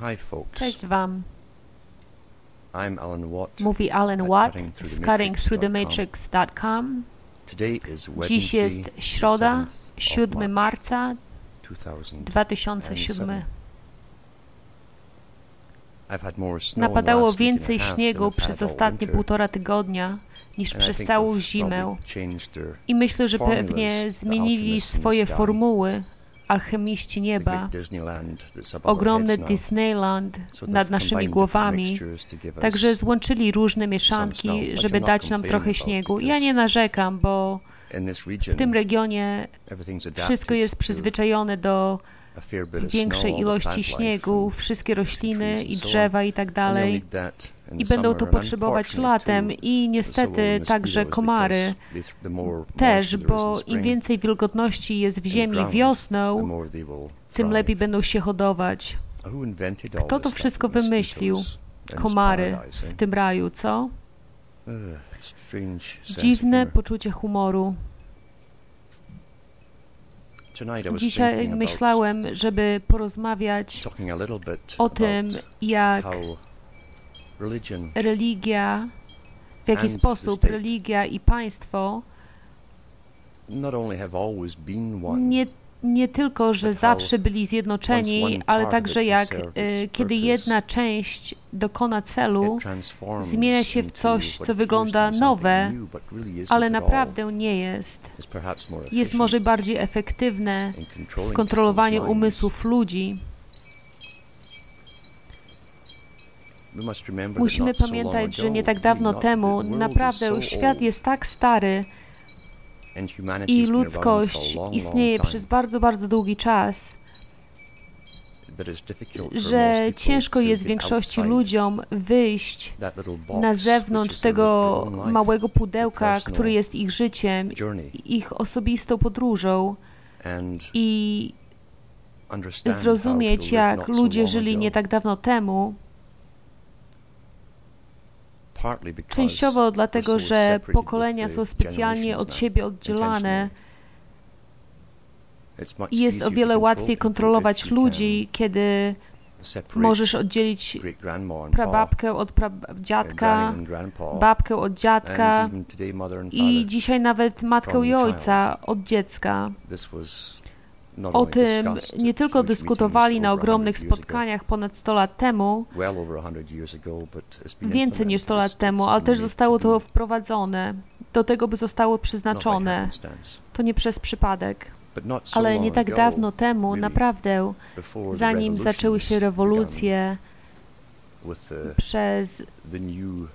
Hi folks, Cześć Wam, I'm Alan Watt. mówi Alan Watt z cuttingthroughthematrix.com. Dziś jest środa, 7th of 7 March, marca 2007. 2007. I've had more snow in the Napadało więcej śniegu przez ostatnie półtora tygodnia niż przez całą zimę. I myślę, że pewnie zmienili swoje formuły alchemiści nieba. Ogromny. Disneyland nad naszymi głowami. Także złączyli różne mieszanki, żeby dać nam trochę śniegu. Ja nie narzekam, bo w tym regionie wszystko jest przyzwyczajone do większej ilości śniegu, wszystkie rośliny i drzewa i tak dalej. I będą to potrzebować latem i niestety także komary też, bo im więcej wilgotności jest w ziemi wiosną, tym lepiej będą się hodować. Kto to wszystko wymyślił? Komary w eh? tym raju, co? Dziwne poczucie humoru. Dzisiaj myślałem, żeby porozmawiać o tym, jak religia, w jaki sposób religia i państwo nie, nie tylko, że zawsze byli zjednoczeni, ale także jak e, kiedy jedna część dokona celu, zmienia się w coś, co wygląda nowe, ale naprawdę nie jest. Jest może bardziej efektywne w kontrolowaniu umysłów ludzi. Musimy pamiętać, że nie tak dawno temu naprawdę świat jest tak stary i ludzkość istnieje przez bardzo, bardzo długi czas, że ciężko jest większości ludziom wyjść na zewnątrz tego małego pudełka, który jest ich życiem, ich osobistą podróżą i zrozumieć, jak ludzie żyli nie tak dawno temu, częściowo dlatego, że pokolenia są specjalnie od siebie oddzielane. i jest o wiele łatwiej kontrolować ludzi, kiedy możesz oddzielić prababkę od pradziadka, babkę od dziadka i dzisiaj nawet matkę i ojca od dziecka. O tym nie tylko dyskutowali na over 100 ogromnych spotkaniach ponad 100 lat temu, well over 100 years ago, but it's been więcej niż 100 lat temu, ale też zostało to wprowadzone. Do tego, by zostało happenstance. To nie przez przypadek, ale nie tak dawno temu, naprawdę, zanim zaczęły się rewolucje przez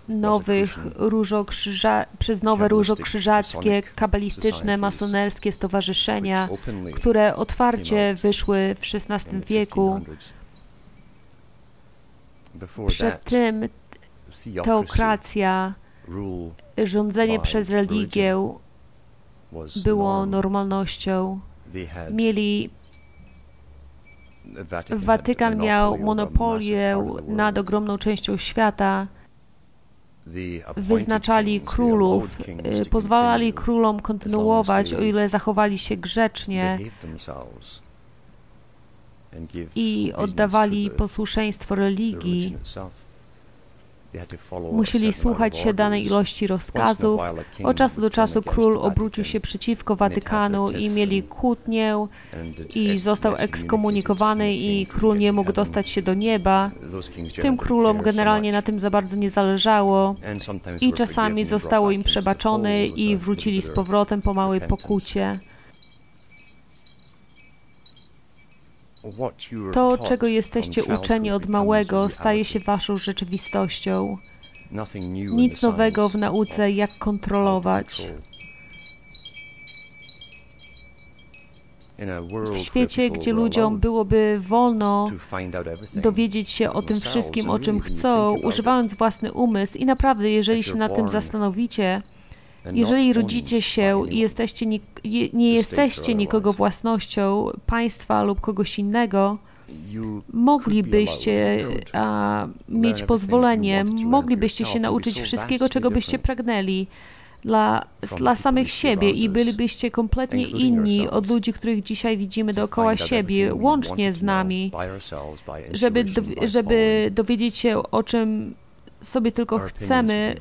nowych różokrzyża, przez nowe różokrzyżackie, kabalistyczne, masonerskie stowarzyszenia, które otwarcie wyszły w XVI wieku. 1500s. Before Przed tym teokracja, rządzenie przez religię było norm. normalnością. Mieli, Watykan miał monopolię nad ogromną częścią świata. Wyznaczali królów, y, pozwalali królom kontynuować, o ile zachowali się grzecznie i oddawali posłuszeństwo religii. Musieli słuchać się danej ilości rozkazów. Od czasu do czasu król obrócił się przeciwko Watykanu i mieli kłótnię i został ekskomunikowany i król nie mógł dostać się do nieba. Tym królom generalnie na tym za bardzo nie zależało i czasami zostało im przebaczone i wrócili z powrotem po małej pokucie. To, czego jesteście uczeni od małego, staje się waszą rzeczywistością. Nic nowego w nauce, jak kontrolować. W świecie, gdzie ludziom byłoby wolno dowiedzieć się o tym wszystkim, o czym chcą, używając własny umysł. I naprawdę, jeżeli się nad tym zastanowicie, jeżeli not rodzicie się i anyone, jesteście ni- je- nie jesteście nikogo własnością państwa lub kogoś innego, moglibyście a, mieć pozwolenie, moglibyście się nauczyć wszystkiego, czego byście pragnęli. dla, dla samych siebie i bylibyście kompletnie inni od ludzi, których dzisiaj widzimy dookoła siebie, łącznie z nami, żeby, żeby dowiedzieć się o czym sobie tylko chcemy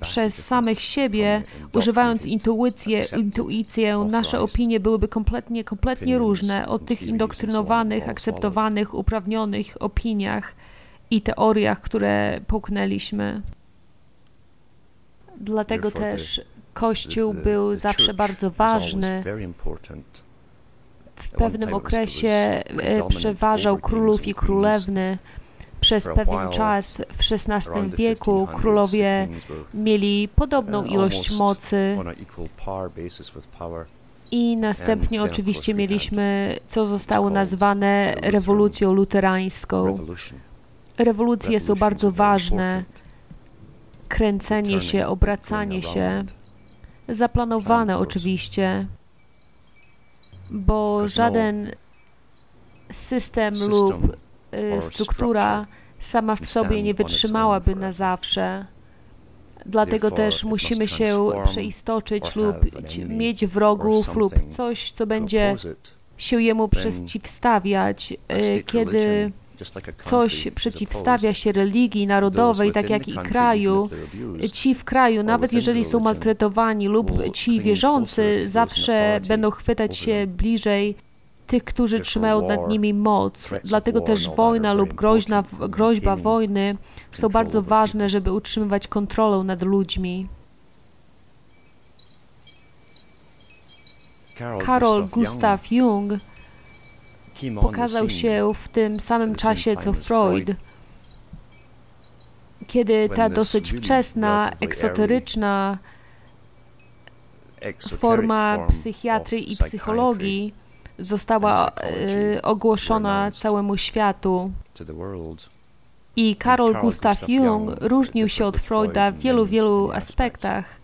przez samych siebie, używając intuicję, intuicję, nasze opinie byłyby kompletnie, kompletnie różne od tych indoktrynowanych, akceptowanych, uprawnionych opiniach i teoriach, które połknęliśmy. Dlatego też Kościół był zawsze bardzo ważny. W pewnym okresie e, przeważał królów i królewny. Przez pewien czas w XVI wieku 1500s, the królowie mieli podobną uh, ilość mocy. i następnie of oczywiście mieliśmy, co zostało nazwane rewolucją luterańską. Rewolucje są bardzo ważne. Kręcenie się, obracanie się, zaplanowane oczywiście, bo żaden system lub struktura sama w sobie nie wytrzymałaby na zawsze. Dlatego też musimy się przeistoczyć lub mieć wrogów lub coś, co będzie się jemu przeciwstawiać, y, kiedy coś przeciwstawia się religii narodowej, tak jak i kraju. Ci w kraju, nawet jeżeli są maltretowani lub ci wierzący, zawsze będą chwytać się bliżej tych, którzy trzymają nad nimi moc. Dlatego też wojna lub groźna, groźba wojny są bardzo ważne, żeby utrzymywać kontrolę nad ludźmi. Karol, Gustav Jung pokazał się w tym samym czasie co Freud, kiedy ta dosyć wczesna, eksoteryczna forma form psychiatry of i psychologii została e, ogłoszona całemu światu. I Karol Gustav Jung różnił się od Freuda w wielu, wielu aspektach.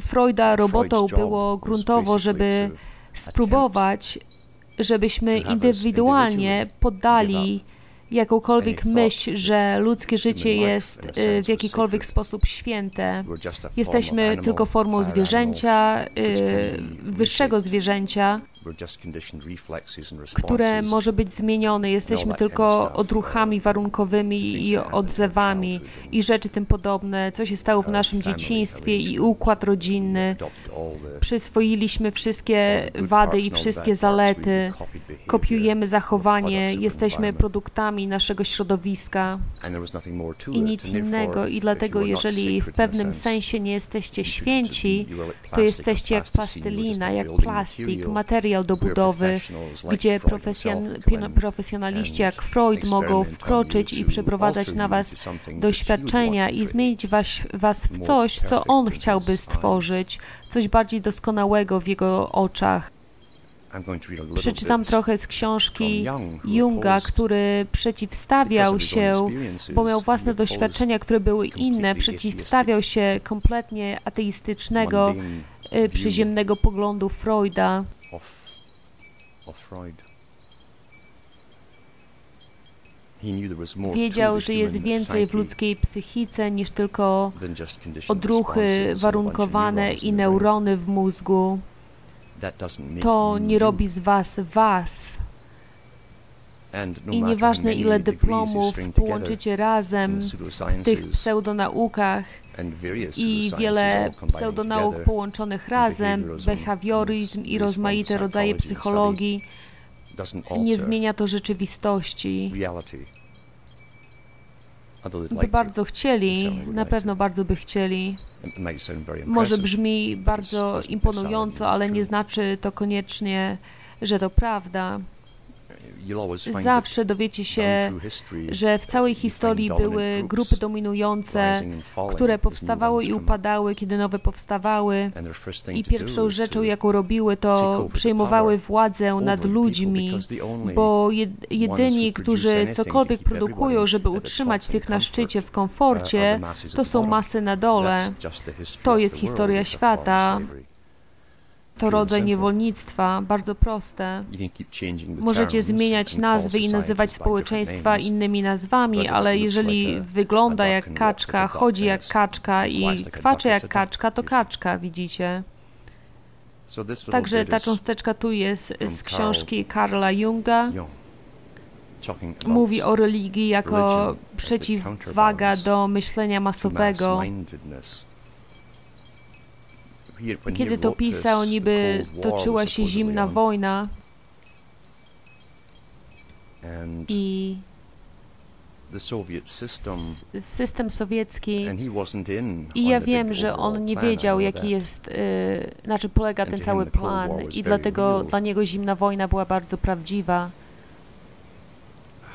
Freuda robotą było gruntowo, żeby spróbować, żebyśmy indywidualnie poddali jakąkolwiek myśl, że ludzkie życie jest y, w jakikolwiek sposób święte. Jesteśmy tylko formą zwierzęcia, y, wyższego zwierzęcia, Które może być zmienione. Jesteśmy tylko odruchami uh, warunkowymi i odzewami i rzeczy tym podobne, co się stało w our naszym dzieciństwie i układ rodzinny. Przyswoiliśmy wszystkie wady i wszystkie zalety. Kopiujemy zachowanie, jesteśmy produktami naszego środowiska i nic innego. I dlatego, jeżeli w pewnym sensie nie jesteście święci, to jesteście jak plastelina, jak plastik, material. Do budowy, gdzie profesjonaliści jak Freud mogą wkroczyć i przeprowadzać na was doświadczenia i zmienić was, was w coś, co on chciałby stworzyć, coś bardziej doskonałego w jego oczach. Przeczytam trochę z książki Junga, który przeciwstawiał się, bo miał własne doświadczenia, które były inne, przeciwstawiał się kompletnie ateistycznego, y, przyziemnego poglądu Freuda. Freud. Wiedział, że jest więcej w ludzkiej psychice niż tylko odruchy warunkowane i neurony w mózgu. To nie robi z was was. No I nieważne ile dyplomów połączycie razem w tych pseudonaukach i wiele pseudonauk połączonych razem, behawioryzm i rozmaite rodzaje psychologii, nie zmienia to rzeczywistości. By bardzo chcieli, na pewno bardzo by chcieli. Może brzmi bardzo imponująco, ale nie znaczy to koniecznie, że to prawda. Zawsze dowiecie się, że w całej historii były grupy dominujące, które powstawały i upadały, kiedy nowe powstawały. I pierwszą rzeczą, jaką robiły, to przejmowały władzę nad ludźmi, bo jedyni, którzy cokolwiek produkują, żeby utrzymać tych na szczycie w uh, komforcie, to są masy na dole. To jest historia świata. To rodzaj niewolnictwa, bardzo proste. Możecie zmieniać nazwy i nazywać społeczeństwa innymi nazwami, ale jeżeli wygląda jak kaczka, chodzi jak kaczka i kwacze jak kaczka, to kaczka, widzicie. Także ta cząsteczka tu jest z książki Karla Junga. Mówi o religii jako przeciwwaga do myślenia masowego. Kiedy to pisał, niby toczyła się zimna wojna i system, sowiecki. I ja wiem, że on nie wiedział, jaki jest, y, na czym polega ten cały plan. I dlatego dla niego zimna wojna była bardzo prawdziwa.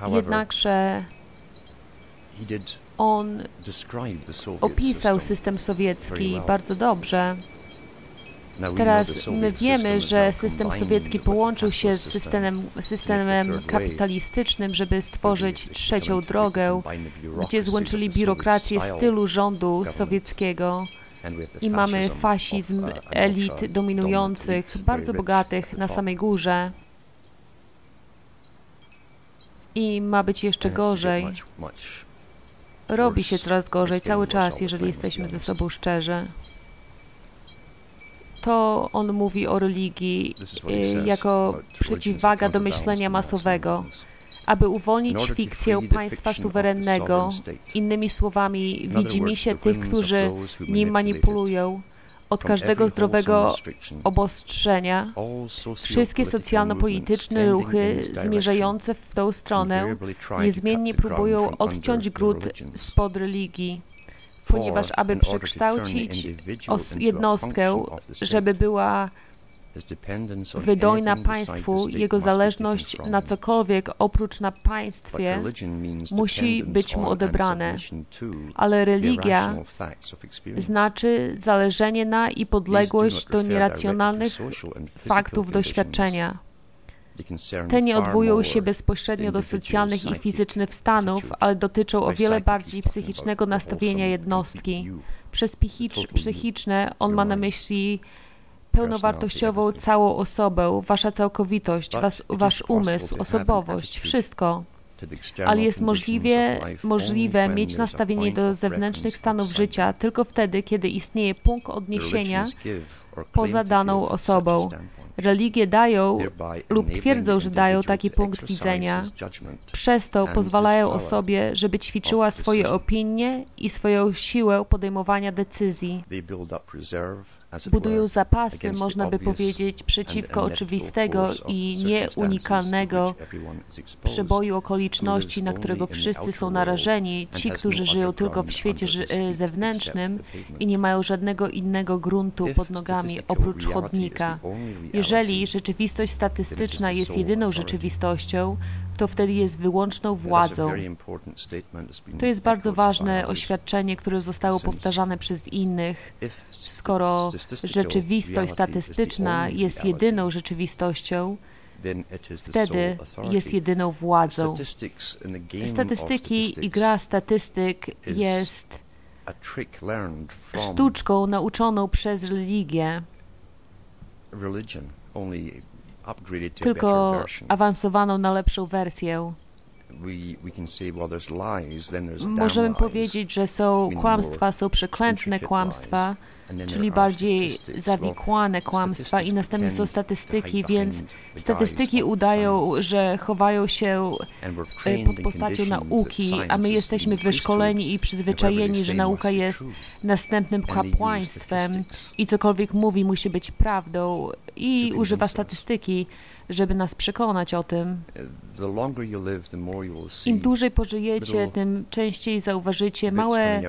Jednakże on opisał system. sowiecki bardzo dobrze. Now we know the Teraz my wiemy, że system sowiecki połączył się z system systemem, systemem kapitalistycznym, żeby stworzyć trzecią drogę, gdzie złączyli biurokrację stylu rządu sowieckiego i mamy fasizm uh, an elit dominujących, bardzo bogatych na samej górze. I ma być jeszcze gorzej. Robi się coraz gorzej cały czas, jeżeli jesteśmy ze sobą szczerzy. To on mówi o religii y, jako przeciwwaga do myślenia masowego, aby uwolnić fikcję państwa suwerennego. Innymi słowami, In other widzimy words, się the tych, którzy nim manipulują od każdego zdrowego obostrzenia. Wszystkie socjalno-polityczne ruchy zmierzające w tą stronę niezmiennie próbują odciąć gród spod religii, ponieważ aby przekształcić jednostkę, żeby była wydojna państwu, jego zależność na cokolwiek oprócz na państwie, musi być mu odebrane. ale religia znaczy zależenie na i podległość do nieracjonalnych faktów doświadczenia. Te nie odwołują się bezpośrednio do socjalnych i fizycznych stanów, ale dotyczą o wiele bardziej psychicznego nastawienia jednostki. Przez psychiczne on ma na myśli pełnowartościową całą osobę, wasza całkowitość, was, wasz umysł, osobowość, wszystko. Ale jest możliwie, możliwe mieć nastawienie do zewnętrznych stanów życia tylko wtedy, kiedy istnieje punkt odniesienia poza daną osobą. Religie dają lub twierdzą, że dają taki punkt widzenia. Przez to pozwalają osobie, żeby ćwiczyła swoje opinie i swoją siłę podejmowania decyzji. Budują zapasy, można by powiedzieć, przeciwko oczywistego i nieunikalnego przeboju okoliczności, na którego wszyscy są narażeni, ci, has którzy no żyją tylko w świecie zewnętrznym i nie mają żadnego innego gruntu pod nogami oprócz chodnika. Jeżeli rzeczywistość statystyczna jest jedyną rzeczywistością, to wtedy jest wyłączną władzą. To jest bardzo ważne oświadczenie, które zostało powtarzane przez innych. Skoro rzeczywistość statystyczna jest jedyną rzeczywistością, wtedy jest jedyną władzą. Statystyki i gra statystyk jest sztuczką nauczoną przez religię, tylko awansowaną na lepszą wersję. Możemy powiedzieć, że są kłamstwa, są przeklętne kłamstwa, czyli bardziej zawikłane kłamstwa i następnie są statystyki, więc statystyki udają, że chowają się e, pod postacią nauki, a my jesteśmy wyszkoleni i przyzwyczajeni, że nauka jest następnym kapłaństwem i cokolwiek mówi musi być prawdą i używa statystyki, żeby nas przekonać o tym. Im dłużej pożyjecie, tym częściej zauważycie małe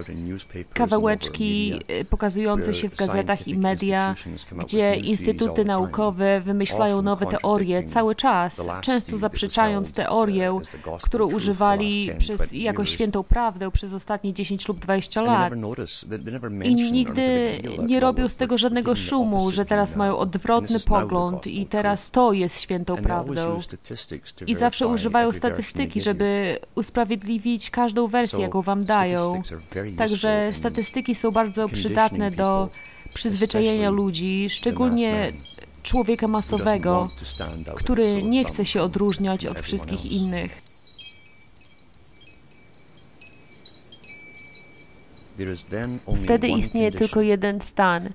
kawałeczki e, pokazujące się w gazetach i media, gdzie instytuty naukowe wymyślają nowe teorie cały czas, często zaprzeczając uh, teorię, którą używali the last 10, przez, 20 jako świętą prawdę przez ostatnie 10 lub 20 And they lat. I nigdy nie robią z tego żadnego szumu, że teraz mają odwrotny pogląd i teraz to jest świętą prawdą. I zawsze używają statystyki, żeby usprawiedliwić każdą wersję, jaką wam dają. Także statystyki są bardzo przydatne do people, przyzwyczajenia ludzi, szczególnie człowieka masowego, który nie chce się odróżniać od wszystkich innych. Wtedy istnieje tylko jeden stan.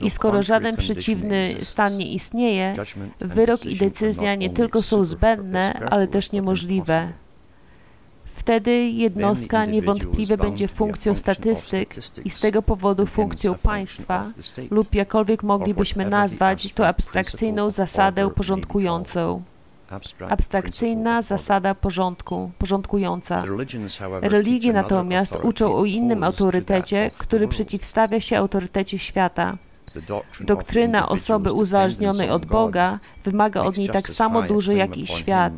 no I skoro żaden przeciwny stan nie istnieje, wyrok i decyzja nie tylko są zbędne, ale też niemożliwe. Wtedy jednostka niewątpliwie będzie funkcją statystyk i z tego powodu funkcją państwa lub jakkolwiek moglibyśmy nazwać to abstrakcyjną zasadę porządkującą. Abstrakcyjna zasada porządku, porządkująca. Religie natomiast uczą o innym autorytecie, który przeciwstawia się autorytecie świata. Doktryna osoby uzależnionej od Boga wymaga od niej tak samo dużo jak i świat.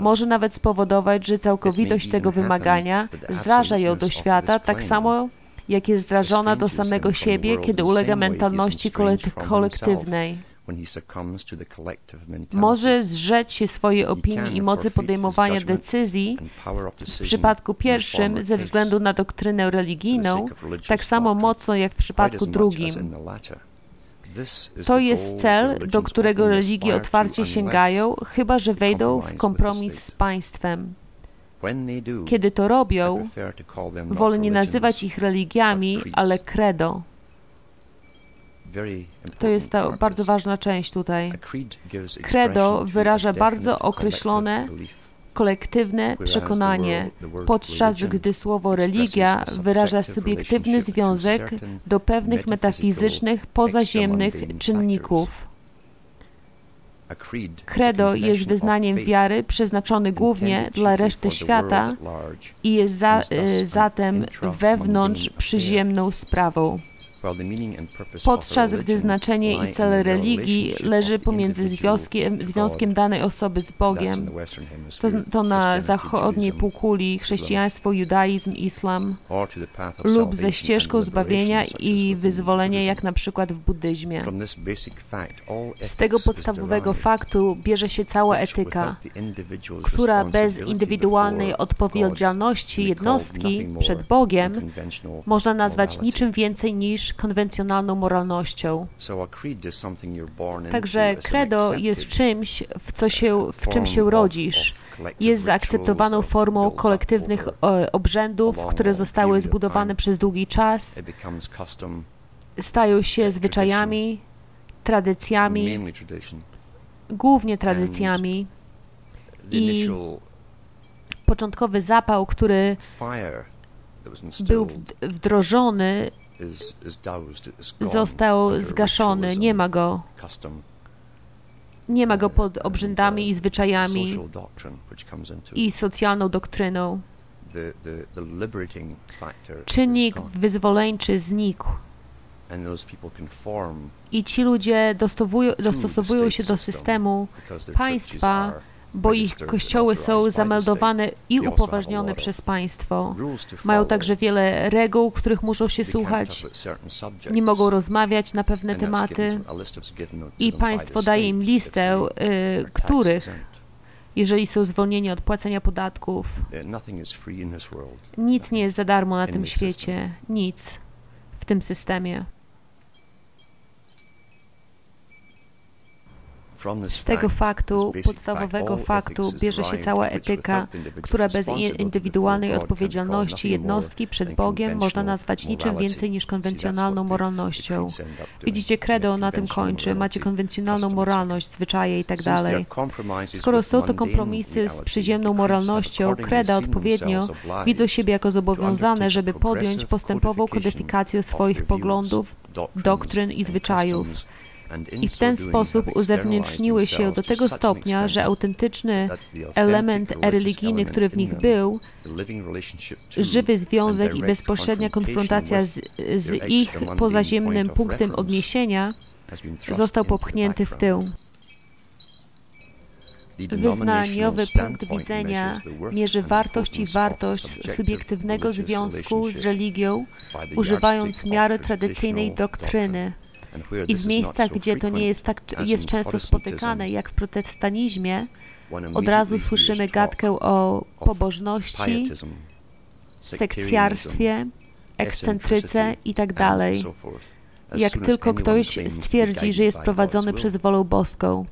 Może nawet spowodować, że It całkowitość tego wymagania zraża ją do świata tak samo jak jest zrażona do samego siebie, kiedy ulega mentalności kolektywnej. Może zrzeć się swojej opinii i mocy podejmowania decyzji w przypadku pierwszym ze względu na doktrynę religijną, tak samo mocno jak w przypadku drugim. To jest cel, do którego religie otwarcie sięgają, chyba że wejdą w kompromis z państwem. Kiedy to robią, wolę nie nazywać ich religiami, ale credo. To jest ta bardzo ważna część tutaj. Credo wyraża bardzo określone kolektywne przekonanie, podczas gdy słowo religia wyraża subiektywny związek do pewnych metafizycznych, pozaziemnych czynników. Credo jest wyznaniem wiary przeznaczony głównie dla reszty świata i jest za, an zatem wewnątrz przyziemną sprawą. Podczas gdy znaczenie i cel religii leży pomiędzy związkiem, związkiem danej osoby z Bogiem. To, to na zachodniej półkuli chrześcijaństwo, judaizm, islam lub ze ścieżką zbawienia i wyzwolenia, jak na przykład w buddyzmie. Z tego podstawowego faktu bierze się cała etyka, która bez indywidualnej odpowiedzialności jednostki przed Bogiem można nazwać niczym więcej niż konwencjonalną moralnością. Także credo jest czymś, w, co się, w czym się rodzisz. Jest zaakceptowaną formą kolektywnych e, obrzędów, które zostały zbudowane przez długi czas, stają się zwyczajami, tradycjami, głównie tradycjami. I Początkowy zapał, który był wd- wdrożony, został zgaszony. Nie ma go. Nie ma go pod obrzędami uh, i zwyczajami i socjalną doktryną. Czynnik wyzwoleńczy znikł. I ci ludzie dostosowują, się do system systemu państwa, bo ich kościoły są zameldowane i upoważnione przez państwo. Mają także wiele reguł, których muszą się słuchać. Nie mogą rozmawiać na pewne tematy. I państwo daje im listę, y, których, jeżeli są zwolnieni od płacenia podatków. Nic nie jest za darmo na tym świecie. Nic w tym systemie. Z tego faktu, podstawowego faktu, bierze się cała etyka, która bez indywidualnej odpowiedzialności jednostki przed Bogiem można nazwać niczym więcej niż konwencjonalną moralnością. Widzicie, credo na tym kończy. Macie konwencjonalną moralność, zwyczaje i tak Skoro są to kompromisy z przyziemną moralnością, kreda odpowiednio widzą siebie jako zobowiązane, żeby podjąć postępową kodyfikację swoich poglądów, doktryn i zwyczajów. I w ten sposób uzewnętrzniły się do tego stopnia, że autentyczny element religijny, który w nich był, żywy związek i bezpośrednia konfrontacja z, z ich pozaziemnym punktem odniesienia został popchnięty w tył. Wyznaniowy punkt widzenia mierzy wartość i wartość subiektywnego związku z religią, używając miary tradycyjnej doktryny. I w miejscach, gdzie to nie jest tak jest często spotykane jak w protestanizmie, od razu słyszymy gadkę o pobożności, sekcjarstwie, ekscentryce eccentricity, i tak jak tylko ktoś stwierdzi, że jest prowadzony przez wolę boską.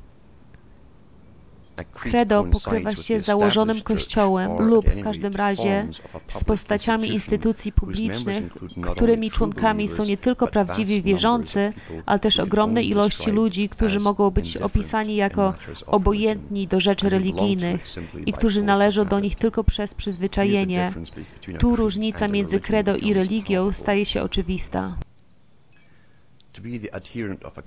Credo pokrywa się z założonym kościołem lub w każdym razie z postaciami instytucji publicznych, którymi członkami są nie tylko prawdziwi wierzący, ale też ogromne ilości ludzi, którzy mogą być opisani jako obojętni do rzeczy religijnych i którzy należą do nich tylko przez przyzwyczajenie. Tu różnica między credo i religią staje się oczywista.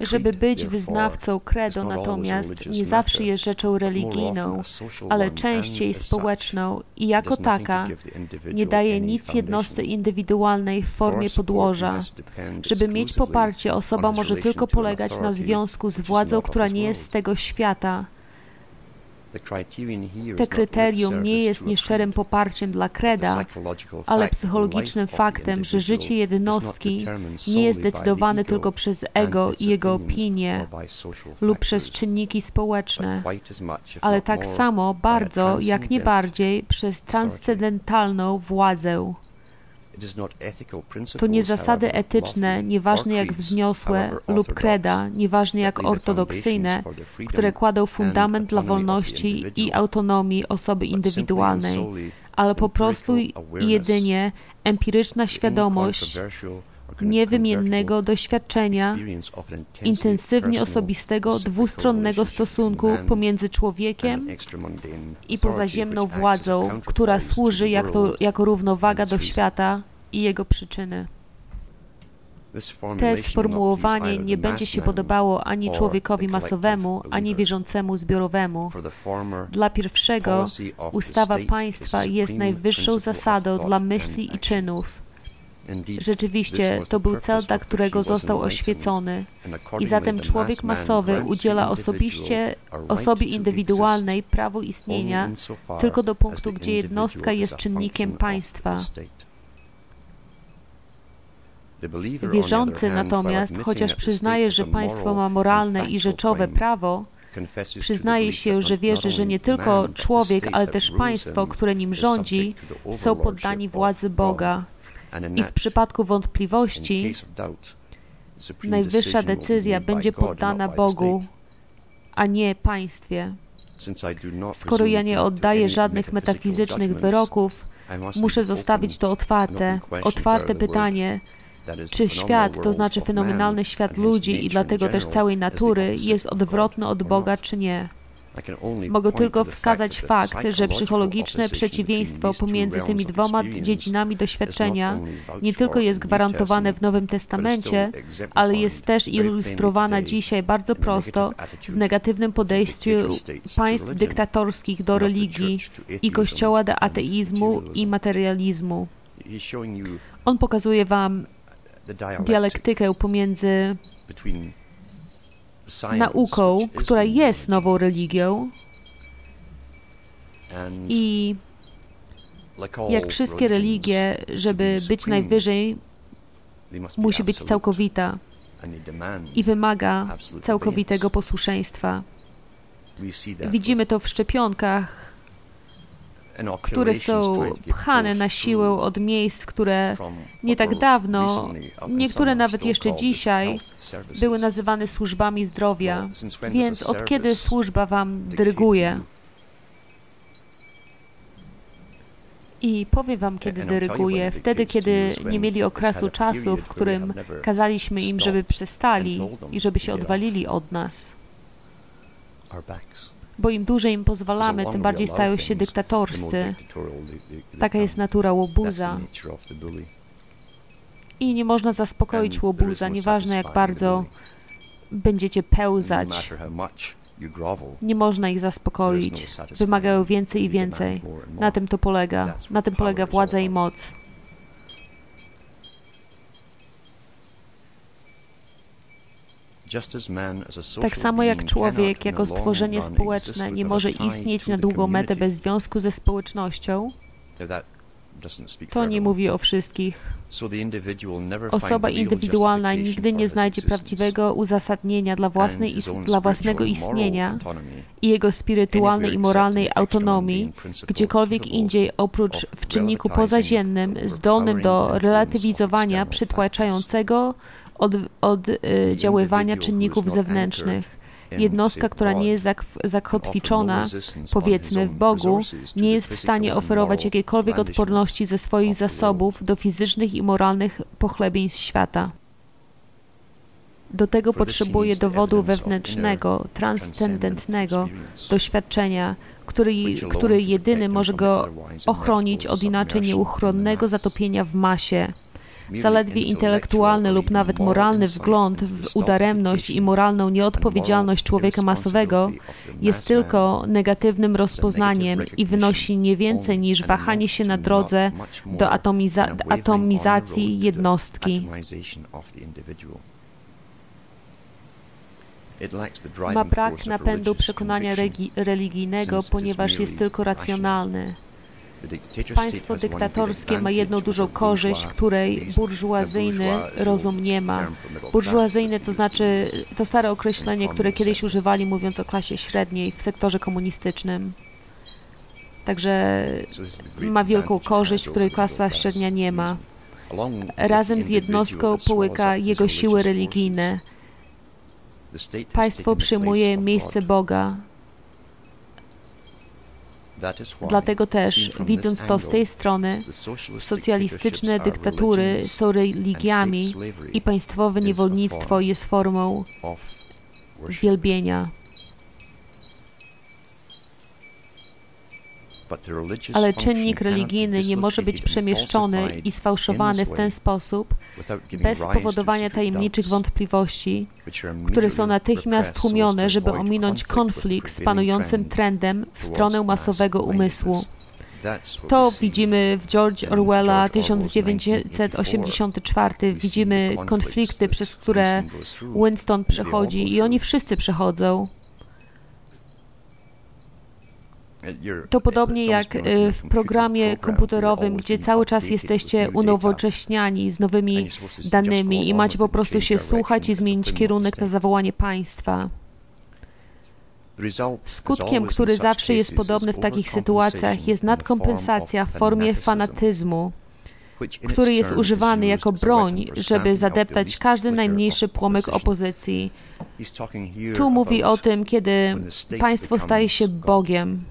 Żeby być wyznawcą credo natomiast nie zawsze jest rzeczą religijną, ale częściej społeczną i jako taka nie daje nic jednostce indywidualnej w formie podłoża. Żeby mieć poparcie, osoba może tylko polegać na związku z władzą, która nie jest z tego świata. Te kryterium nie jest nieszczerym poparciem dla kreda, ale psychologicznym faktem, że życie jednostki nie jest decydowane tylko przez ego i jego opinie lub przez czynniki społeczne, ale tak samo bardzo, jak nie bardziej, przez transcendentalną władzę. To nie zasady etyczne, nieważne jak wzniosłe, lub kreda, nieważne jak ortodoksyjne, które kładą fundament dla wolności i autonomii osoby indywidualnej, ale po prostu jedynie empiryczna świadomość niewymiennego doświadczenia, intensywnie osobistego, dwustronnego stosunku pomiędzy człowiekiem i pozaziemną władzą, która służy jako, jako równowaga do świata i jego przyczyny. To sformułowanie nie będzie się podobało ani człowiekowi masowemu, ani wierzącemu zbiorowemu. Dla pierwszego ustawa państwa jest najwyższą zasadą dla myśli i czynów. Rzeczywiście, to był cel, dla którego został oświecony. I zatem człowiek masowy udziela osobiście osobie indywidualnej prawo istnienia tylko do punktu, gdzie jednostka jest czynnikiem państwa. Wierzący natomiast, chociaż przyznaje, że państwo ma moralne i rzeczowe prawo, przyznaje się, że wierzy, że nie tylko człowiek, ale też państwo, które nim rządzi, są poddani władzy Boga. I w przypadku wątpliwości najwyższa decyzja będzie poddana Bogu, a nie państwie. Skoro ja nie oddaję żadnych metafizycznych wyroków, muszę zostawić to otwarte, otwarte pytanie, czy świat, to znaczy fenomenalny świat ludzi i dlatego też całej natury, jest odwrotny od Boga, czy nie? Mogę tylko wskazać fakt, że psychologiczne przeciwieństwo pomiędzy tymi dwoma dziedzinami doświadczenia nie tylko jest gwarantowane w Nowym Testamencie, ale jest też ilustrowana dzisiaj bardzo prosto w negatywnym podejściu państw dyktatorskich do religii i Kościoła do ateizmu i materializmu. On pokazuje Wam dialektykę pomiędzy nauką, która jest nową religią i jak wszystkie religie, żeby być najwyżej, musi być całkowita i wymaga całkowitego posłuszeństwa. Widzimy to w szczepionkach, które są pchane na siłę od miejsc, które nie tak dawno, niektóre nawet jeszcze dzisiaj, były nazywane służbami zdrowia. Więc od kiedy służba wam dyryguje? I powiem wam, kiedy dyryguje, wtedy, kiedy nie mieli okresu czasu, w którym kazaliśmy im, żeby przestali i żeby się odwalili od nas bo im dłużej im pozwalamy, tym bardziej stają się dyktatorscy. Taka jest natura łobuza. I nie można zaspokoić łobuza, nieważne jak bardzo będziecie pełzać. Nie można ich zaspokoić. Wymagają więcej i więcej. Na tym to polega. Na tym polega władza i moc. Tak samo jak człowiek jako stworzenie społeczne nie może istnieć na długą metę bez związku ze społecznością, to nie mówi o wszystkich. Osoba indywidualna nigdy nie znajdzie prawdziwego uzasadnienia dla, własnej, dla własnego istnienia i jego spirytualnej i moralnej autonomii gdziekolwiek indziej oprócz w czynniku pozaziemnym, zdolnym do relatywizowania przytłaczającego oddziaływania czynników zewnętrznych. Jednostka, która nie jest zakotwiczona, powiedzmy, w Bogu, nie jest w stanie oferować jakiejkolwiek odporności ze swoich zasobów do fizycznych i moralnych pochlebieństw świata. Do tego potrzebuje dowodu wewnętrznego, transcendentnego doświadczenia, który, który jedyny może go ochronić od inaczej nieuchronnego zatopienia w masie. Zaledwie intelektualny lub nawet moralny wgląd w udaremność i moralną nieodpowiedzialność człowieka masowego jest tylko negatywnym rozpoznaniem i wynosi nie więcej niż wahanie się na drodze do atomiza atomizacji jednostki. Ma brak napędu przekonania religijnego, ponieważ jest tylko racjonalny. Państwo dyktatorskie ma jedną dużą korzyść, której burżuazyjny rozum nie ma. Burżuazyjny to znaczy to stare określenie, które kiedyś używali mówiąc o klasie średniej w sektorze komunistycznym. Także ma wielką korzyść, której klasa średnia nie ma. Razem z jednostką połyka jego siły religijne. Państwo przyjmuje miejsce Boga, Dlatego też, widząc to z tej strony, socjalistyczne dyktatury są religiami i państwowe niewolnictwo jest formą wielbienia. Ale czynnik religijny nie może być przemieszczony i sfałszowany w ten sposób bez spowodowania tajemniczych wątpliwości, które są natychmiast tłumione, żeby ominąć konflikt z panującym trendem w stronę masowego umysłu. To widzimy w George Orwella 1984. Widzimy konflikty, przez które Winston przechodzi i oni wszyscy przechodzą. To podobnie jak e, w programie komputerowym, gdzie cały czas jesteście unowocześniani z nowymi danymi i macie po prostu się słuchać i zmienić kierunek na zawołanie państwa. Skutkiem, który zawsze jest podobny w takich sytuacjach, jest nadkompensacja w formie fanatyzmu, który jest używany jako broń, żeby zadeptać każdy najmniejszy płomyk opozycji. Tu mówi o tym, kiedy państwo staje się Bogiem.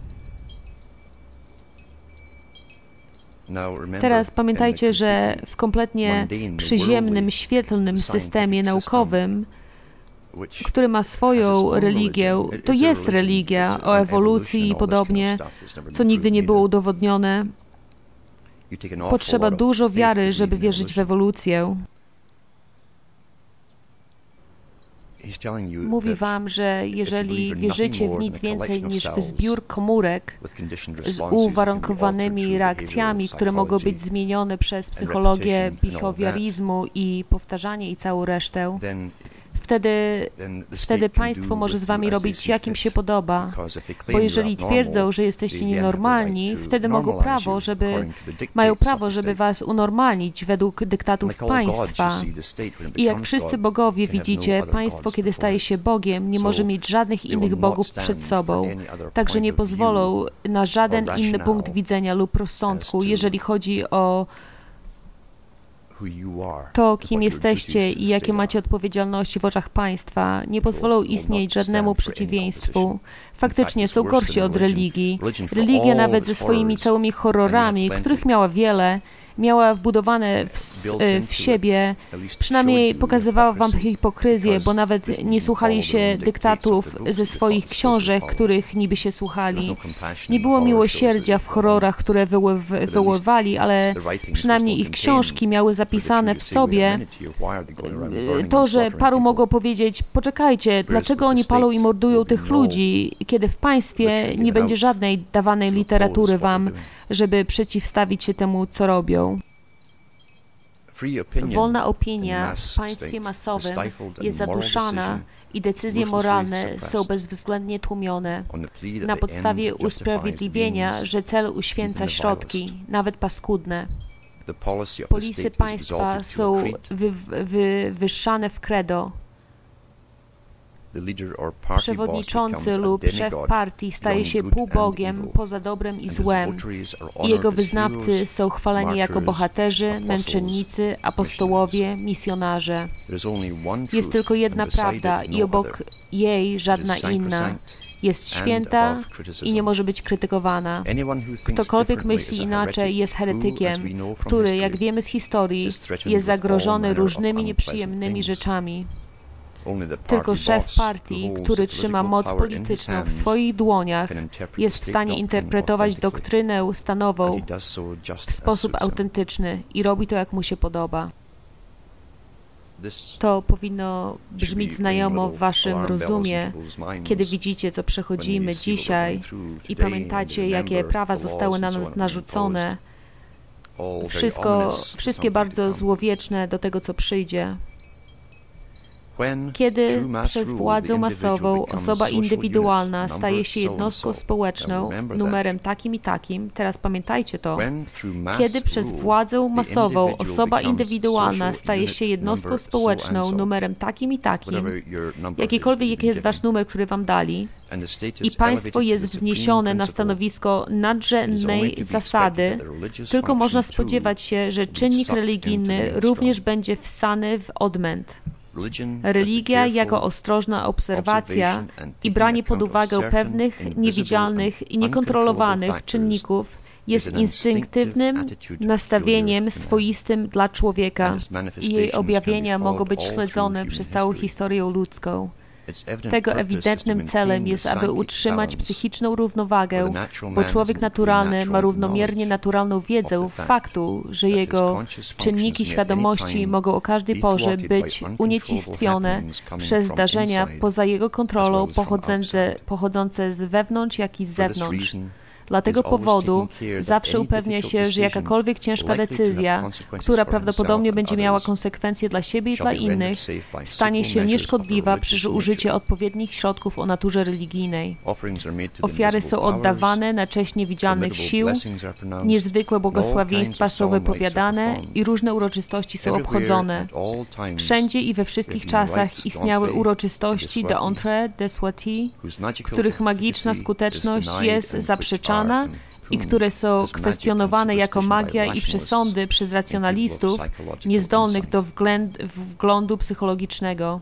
Teraz pamiętajcie, że w kompletnie przyziemnym, świetlnym systemie naukowym, który ma swoją religię, to jest religia o ewolucji i podobnie, co nigdy nie było udowodnione. Potrzeba dużo wiary, żeby wierzyć w ewolucję. Mówi wam, że jeżeli wierzycie w nic więcej niż w zbiór komórek z uwarunkowanymi reakcjami, które mogą być zmienione przez psychologię behawiorizmu i powtarzanie i całą resztę, wtedy, wtedy państwo może z wami robić, jakim się podoba. Bo jeżeli twierdzą, że jesteście nienormalni, wtedy mogą prawo, żeby, mają prawo, żeby was unormalnić według dyktatów państwa. I jak wszyscy bogowie widzicie, państwo, kiedy staje się Bogiem, nie może mieć żadnych innych bogów przed sobą. Także nie pozwolą na żaden inny punkt widzenia lub rozsądku, jeżeli chodzi o to, kim jesteście i jakie macie odpowiedzialności w oczach państwa, nie pozwolą istnieć żadnemu przeciwieństwu. Faktycznie są gorsi od religii. Religia nawet ze swoimi całymi horrorami, których miała wiele, miała wbudowane w, w, siebie, przynajmniej pokazywała wam hipokryzję, bo nawet nie słuchali się dyktatów ze swoich książek, których niby się słuchali. Nie było miłosierdzia w horrorach, które wyłowywali, ale przynajmniej ich książki miały zapisane w sobie. To, że paru mogło powiedzieć, poczekajcie, dlaczego oni palą i mordują tych ludzi, kiedy w państwie nie będzie żadnej dawanej literatury wam, żeby przeciwstawić się temu, co robią. Wolna opinia w państwie masowym jest zaduszana i decyzje moralne są bezwzględnie tłumione na podstawie usprawiedliwienia, że cel uświęca środki, nawet paskudne. Polisy państwa są wywyższane w credo. Przewodniczący lub szef partii staje się półbogiem poza dobrem i złem. i jego wyznawcy są chwaleni jako bohaterzy, męczennicy, apostołowie, misjonarze. Jest tylko jedna prawda i obok jej żadna inna. jest święta i nie może być krytykowana. Ktokolwiek myśli inaczej jest heretykiem, który, jak wiemy z historii, jest zagrożony różnymi nieprzyjemnymi rzeczami. Tylko szef partii, który trzyma moc polityczną w swoich dłoniach, jest w stanie interpretować doktrynę stanową w sposób autentyczny i robi to, jak mu się podoba. To powinno brzmieć znajomo w waszym rozumie, kiedy widzicie, co przechodzimy dzisiaj i pamiętacie, jakie prawa zostały na nas narzucone. Wszystko, wszystkie bardzo złowieczne do tego, co przyjdzie. Kiedy przez władzę masową osoba indywidualna staje się jednostką społeczną numerem takim i takim, teraz pamiętajcie to, kiedy przez władzę masową osoba indywidualna staje się jednostką społeczną numerem takim i takim, jakikolwiek jaki jest wasz numer, który wam dali, i państwo jest wzniesione na stanowisko nadrzędnej zasady, tylko można spodziewać się, że czynnik religijny również będzie wsany w odmęt. Religia jako ostrożna obserwacja i branie pod uwagę pewnych niewidzialnych i niekontrolowanych czynników jest instynktywnym nastawieniem swoistym dla człowieka i jej objawienia mogą być śledzone przez całą historię ludzką. Tego ewidentnym celem jest, aby utrzymać psychiczną równowagę, bo człowiek naturalny ma równomiernie naturalną wiedzę faktu, że jego czynniki świadomości mogą o każdej porze być unicestwione przez zdarzenia poza jego kontrolą pochodzące, pochodzące z wewnątrz, jak i z zewnątrz. Dla tego powodu zawsze upewnia się, że jakakolwiek ciężka decyzja, która prawdopodobnie będzie miała konsekwencje dla siebie i dla innych, stanie się nieszkodliwa przy użyciu odpowiednich środków o naturze religijnej. Ofiary są oddawane na cześć niewidzialnych sił, niezwykłe błogosławieństwa są wypowiadane i różne uroczystości są obchodzone. Wszędzie i we wszystkich czasach istniały uroczystości de Entrée de Soiti, których magiczna skuteczność jest zaprzeczana i które są kwestionowane jako magia i przesądy przez racjonalistów niezdolnych do wglądu psychologicznego.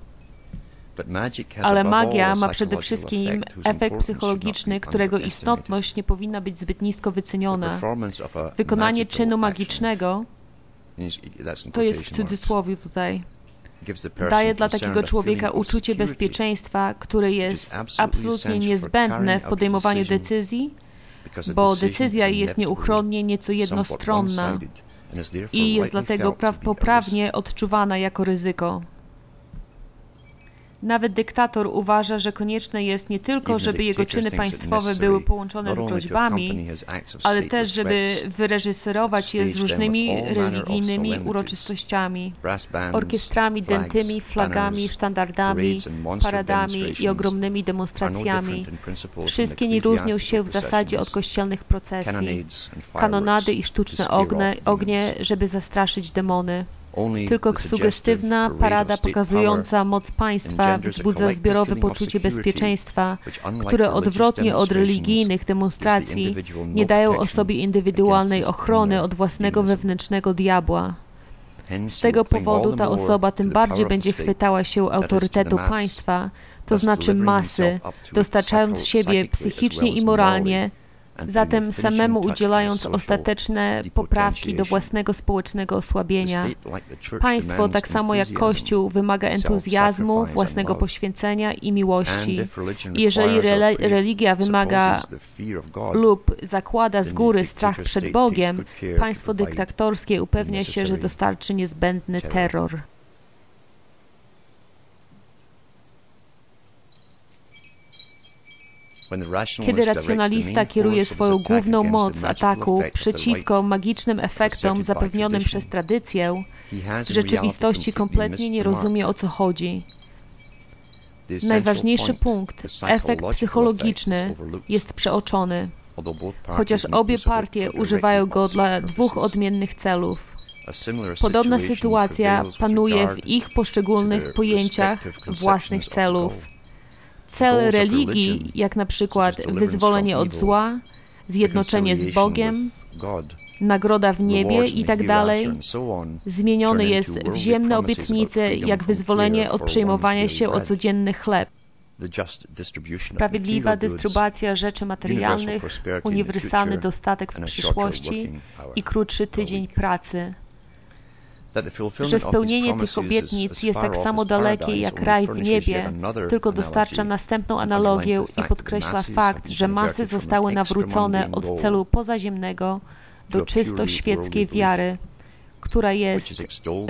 Ale magia ma przede wszystkim efekt psychologiczny, którego istotność nie powinna być zbyt nisko wyceniona. Wykonanie czynu magicznego to jest w cudzysłowie tutaj. Daje dla takiego człowieka uczucie bezpieczeństwa, które jest absolutnie niezbędne w podejmowaniu decyzji bo decyzja jest nieuchronnie nieco jednostronna i jest dlatego poprawnie odczuwana jako ryzyko. Nawet dyktator uważa, że konieczne jest nie tylko, żeby jego czyny państwowe były połączone z groźbami, ale też, żeby wyreżyserować je z różnymi religijnymi uroczystościami, orkiestrami dętymi, flagami, sztandardami, paradami i ogromnymi demonstracjami. Wszystkie nie różnią się w zasadzie od kościelnych procesji, kanonady i sztuczne ognie, ognie żeby zastraszyć demony. Tylko sugestywna parada pokazująca moc państwa wzbudza zbiorowe poczucie bezpieczeństwa, które odwrotnie od religijnych demonstracji nie dają osobie indywidualnej ochrony od własnego wewnętrznego diabła. Z tego powodu ta osoba tym bardziej będzie chwytała się autorytetu państwa, to znaczy masy, dostarczając siebie psychicznie i moralnie zatem samemu udzielając ostateczne poprawki do własnego społecznego osłabienia. Państwo, tak samo jak Kościół, wymaga entuzjazmu, własnego poświęcenia i miłości. Jeżeli religia wymaga lub zakłada z góry strach przed Bogiem, państwo dyktatorskie upewnia się, że dostarczy niezbędny terror. Kiedy racjonalista kieruje swoją główną moc ataku przeciwko magicznym efektom zapewnionym przez tradycję, w rzeczywistości kompletnie nie rozumie o co chodzi. Najważniejszy punkt, efekt psychologiczny, jest przeoczony, chociaż obie partie używają go dla dwóch odmiennych celów. Podobna sytuacja panuje w ich poszczególnych pojęciach własnych celów. Cel religii, jak na przykład wyzwolenie od zła, zjednoczenie z Bogiem, nagroda w niebie i tak zmieniony jest w ziemne obietnice, jak wyzwolenie od przejmowania się o codzienny chleb. Sprawiedliwa dystrybucja rzeczy materialnych, uniwersalny dostatek w przyszłości i krótszy tydzień pracy że spełnienie tych obietnic jest tak samo dalekie jak raj w niebie, tylko dostarcza następną analogię i podkreśla fakt, że masy zostały nawrócone od celu pozaziemnego do czysto świeckiej wiary, która jest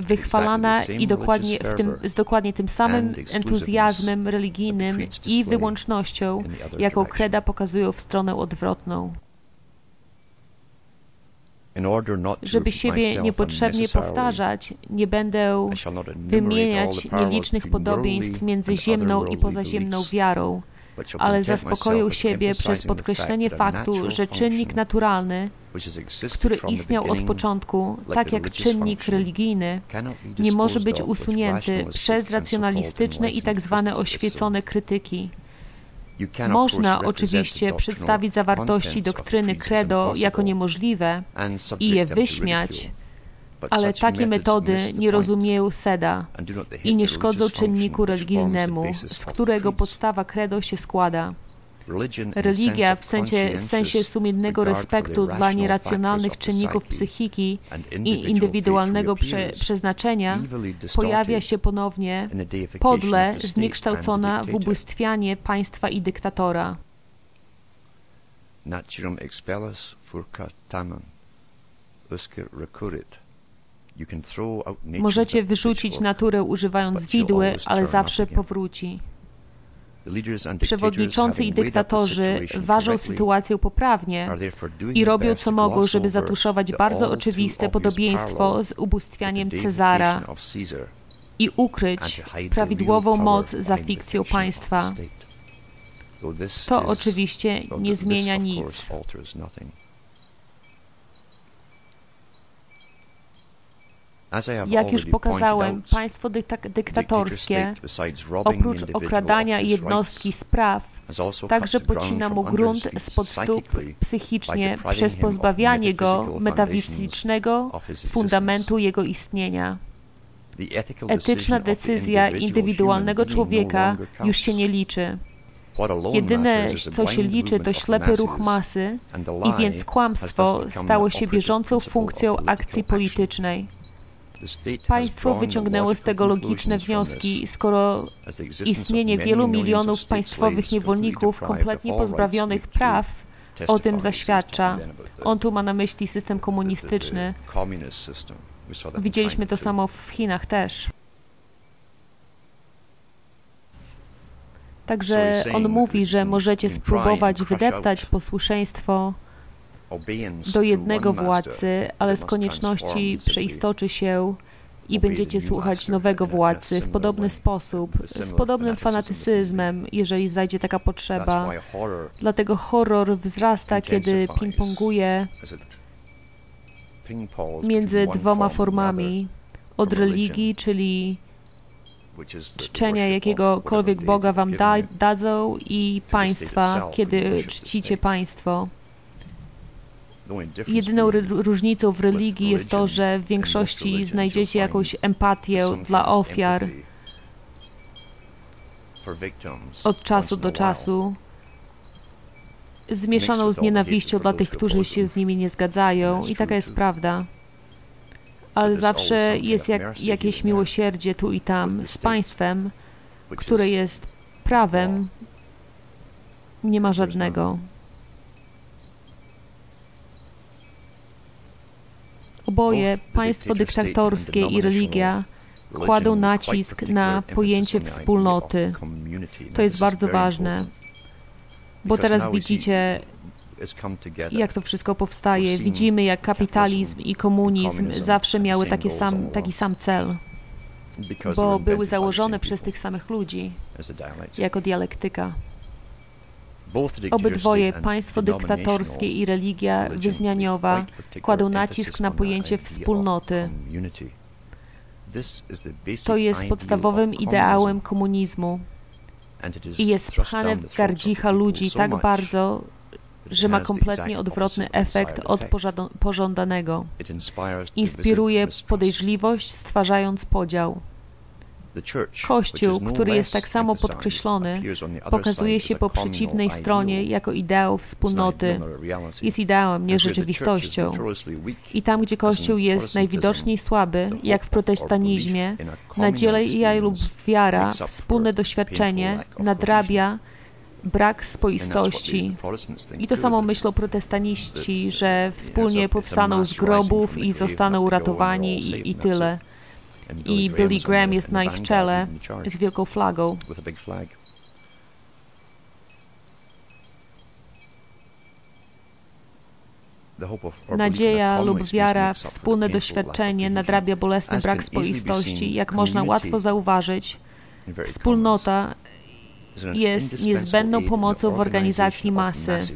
wychwalana i dokładnie w tym, z dokładnie tym samym entuzjazmem religijnym i wyłącznością, jaką kreda pokazują w stronę odwrotną. Żeby siebie niepotrzebnie powtarzać, nie będę wymieniać nielicznych podobieństw między ziemną i pozaziemną wiarą, ale zaspokoję siebie przez podkreślenie faktu, że czynnik naturalny, który istniał od początku, tak jak czynnik religijny, nie może być usunięty przez racjonalistyczne i tak zwane oświecone krytyki. Można oczywiście przedstawić zawartości doktryny credo jako niemożliwe i je wyśmiać, ale takie metody nie rozumieją Seda i nie szkodzą czynniku religijnemu, z którego podstawa credo się składa. Religia w sensie, w sensie sumiennego respektu dla nieracjonalnych czynników psychiki i indywidualnego prze, przeznaczenia pojawia się ponownie podle zniekształcona w ubóstwianie państwa i dyktatora. Naturam expellus usque. Możecie wyrzucić naturę używając widły, ale zawsze powróci. Przewodniczący i dyktatorzy ważą sytuację poprawnie i robią co mogą, żeby zatuszować bardzo oczywiste podobieństwo z ubóstwianiem Cezara i ukryć prawidłową moc za fikcją państwa. To oczywiście nie zmienia nic. Jak już pokazałem, państwo dyktatorskie, oprócz okradania jednostki spraw, także pocina mu grunt spod stóp psychicznie przez pozbawianie go metafizycznego fundamentu jego istnienia. Etyczna decyzja indywidualnego człowieka już się nie liczy. Jedyne, co się liczy, to ślepy ruch masy i więc kłamstwo stało się bieżącą funkcją akcji politycznej. Państwo wyciągnęło z tego logiczne wnioski, skoro istnienie wielu milionów państwowych niewolników kompletnie pozbawionych praw o tym zaświadcza. On tu ma na myśli system komunistyczny. Widzieliśmy to samo w Chinach też. Także on mówi, że możecie spróbować wydeptać posłuszeństwo do jednego władcy, ale z konieczności przeistoczy się i będziecie słuchać nowego władcy w podobny sposób, z podobnym fanatycyzmem, jeżeli zajdzie taka potrzeba. Dlatego horror wzrasta, kiedy ping-ponguje między dwoma formami od religii, czyli czczenia jakiegokolwiek Boga wam da, dadzą i państwa, kiedy czcicie państwo. Jedyną różnicą w religii jest to, że w większości znajdziecie jakąś empatię dla ofiar od czasu do czasu, zmieszaną z nienawiścią dla tych, którzy się z nimi nie zgadzają, i taka jest prawda. Ale zawsze jest jak, jakieś miłosierdzie tu i tam z państwem, które jest prawem, nie ma żadnego. Oboje, państwo dyktatorskie i religia, kładą nacisk na pojęcie wspólnoty. To jest bardzo ważne, bo teraz widzicie, jak to wszystko powstaje. Widzimy, jak kapitalizm i komunizm zawsze miały taki sam, taki sam cel, bo były założone przez tych samych ludzi jako dialektyka. Obydwoje, państwo dyktatorskie i religia wyznaniowa, kładą nacisk na pojęcie wspólnoty. To jest podstawowym ideałem komunizmu. i jest pchane w gardzicha ludzi tak bardzo, że ma kompletnie odwrotny efekt od pożądanego. Inspiruje podejrzliwość, stwarzając podział. Kościół, który jest tak samo podkreślony, pokazuje się po przeciwnej stronie jako ideał wspólnoty. Jest ideałem, nie rzeczywistością. I tam, gdzie Kościół jest najwidoczniej słaby, jak w protestanizmie, nadzieja lub wiara, wspólne doświadczenie nadrabia brak spoistości. I to samo myślą protestaniści, że wspólnie powstaną z grobów i zostaną uratowani i, i tyle i Billy Graham jest na ich czele z wielką flagą. Nadzieja lub wiara, wspólne doświadczenie nadrabia bolesny brak spoistości. Jak można łatwo zauważyć, wspólnota jest niezbędną pomocą w organizacji masy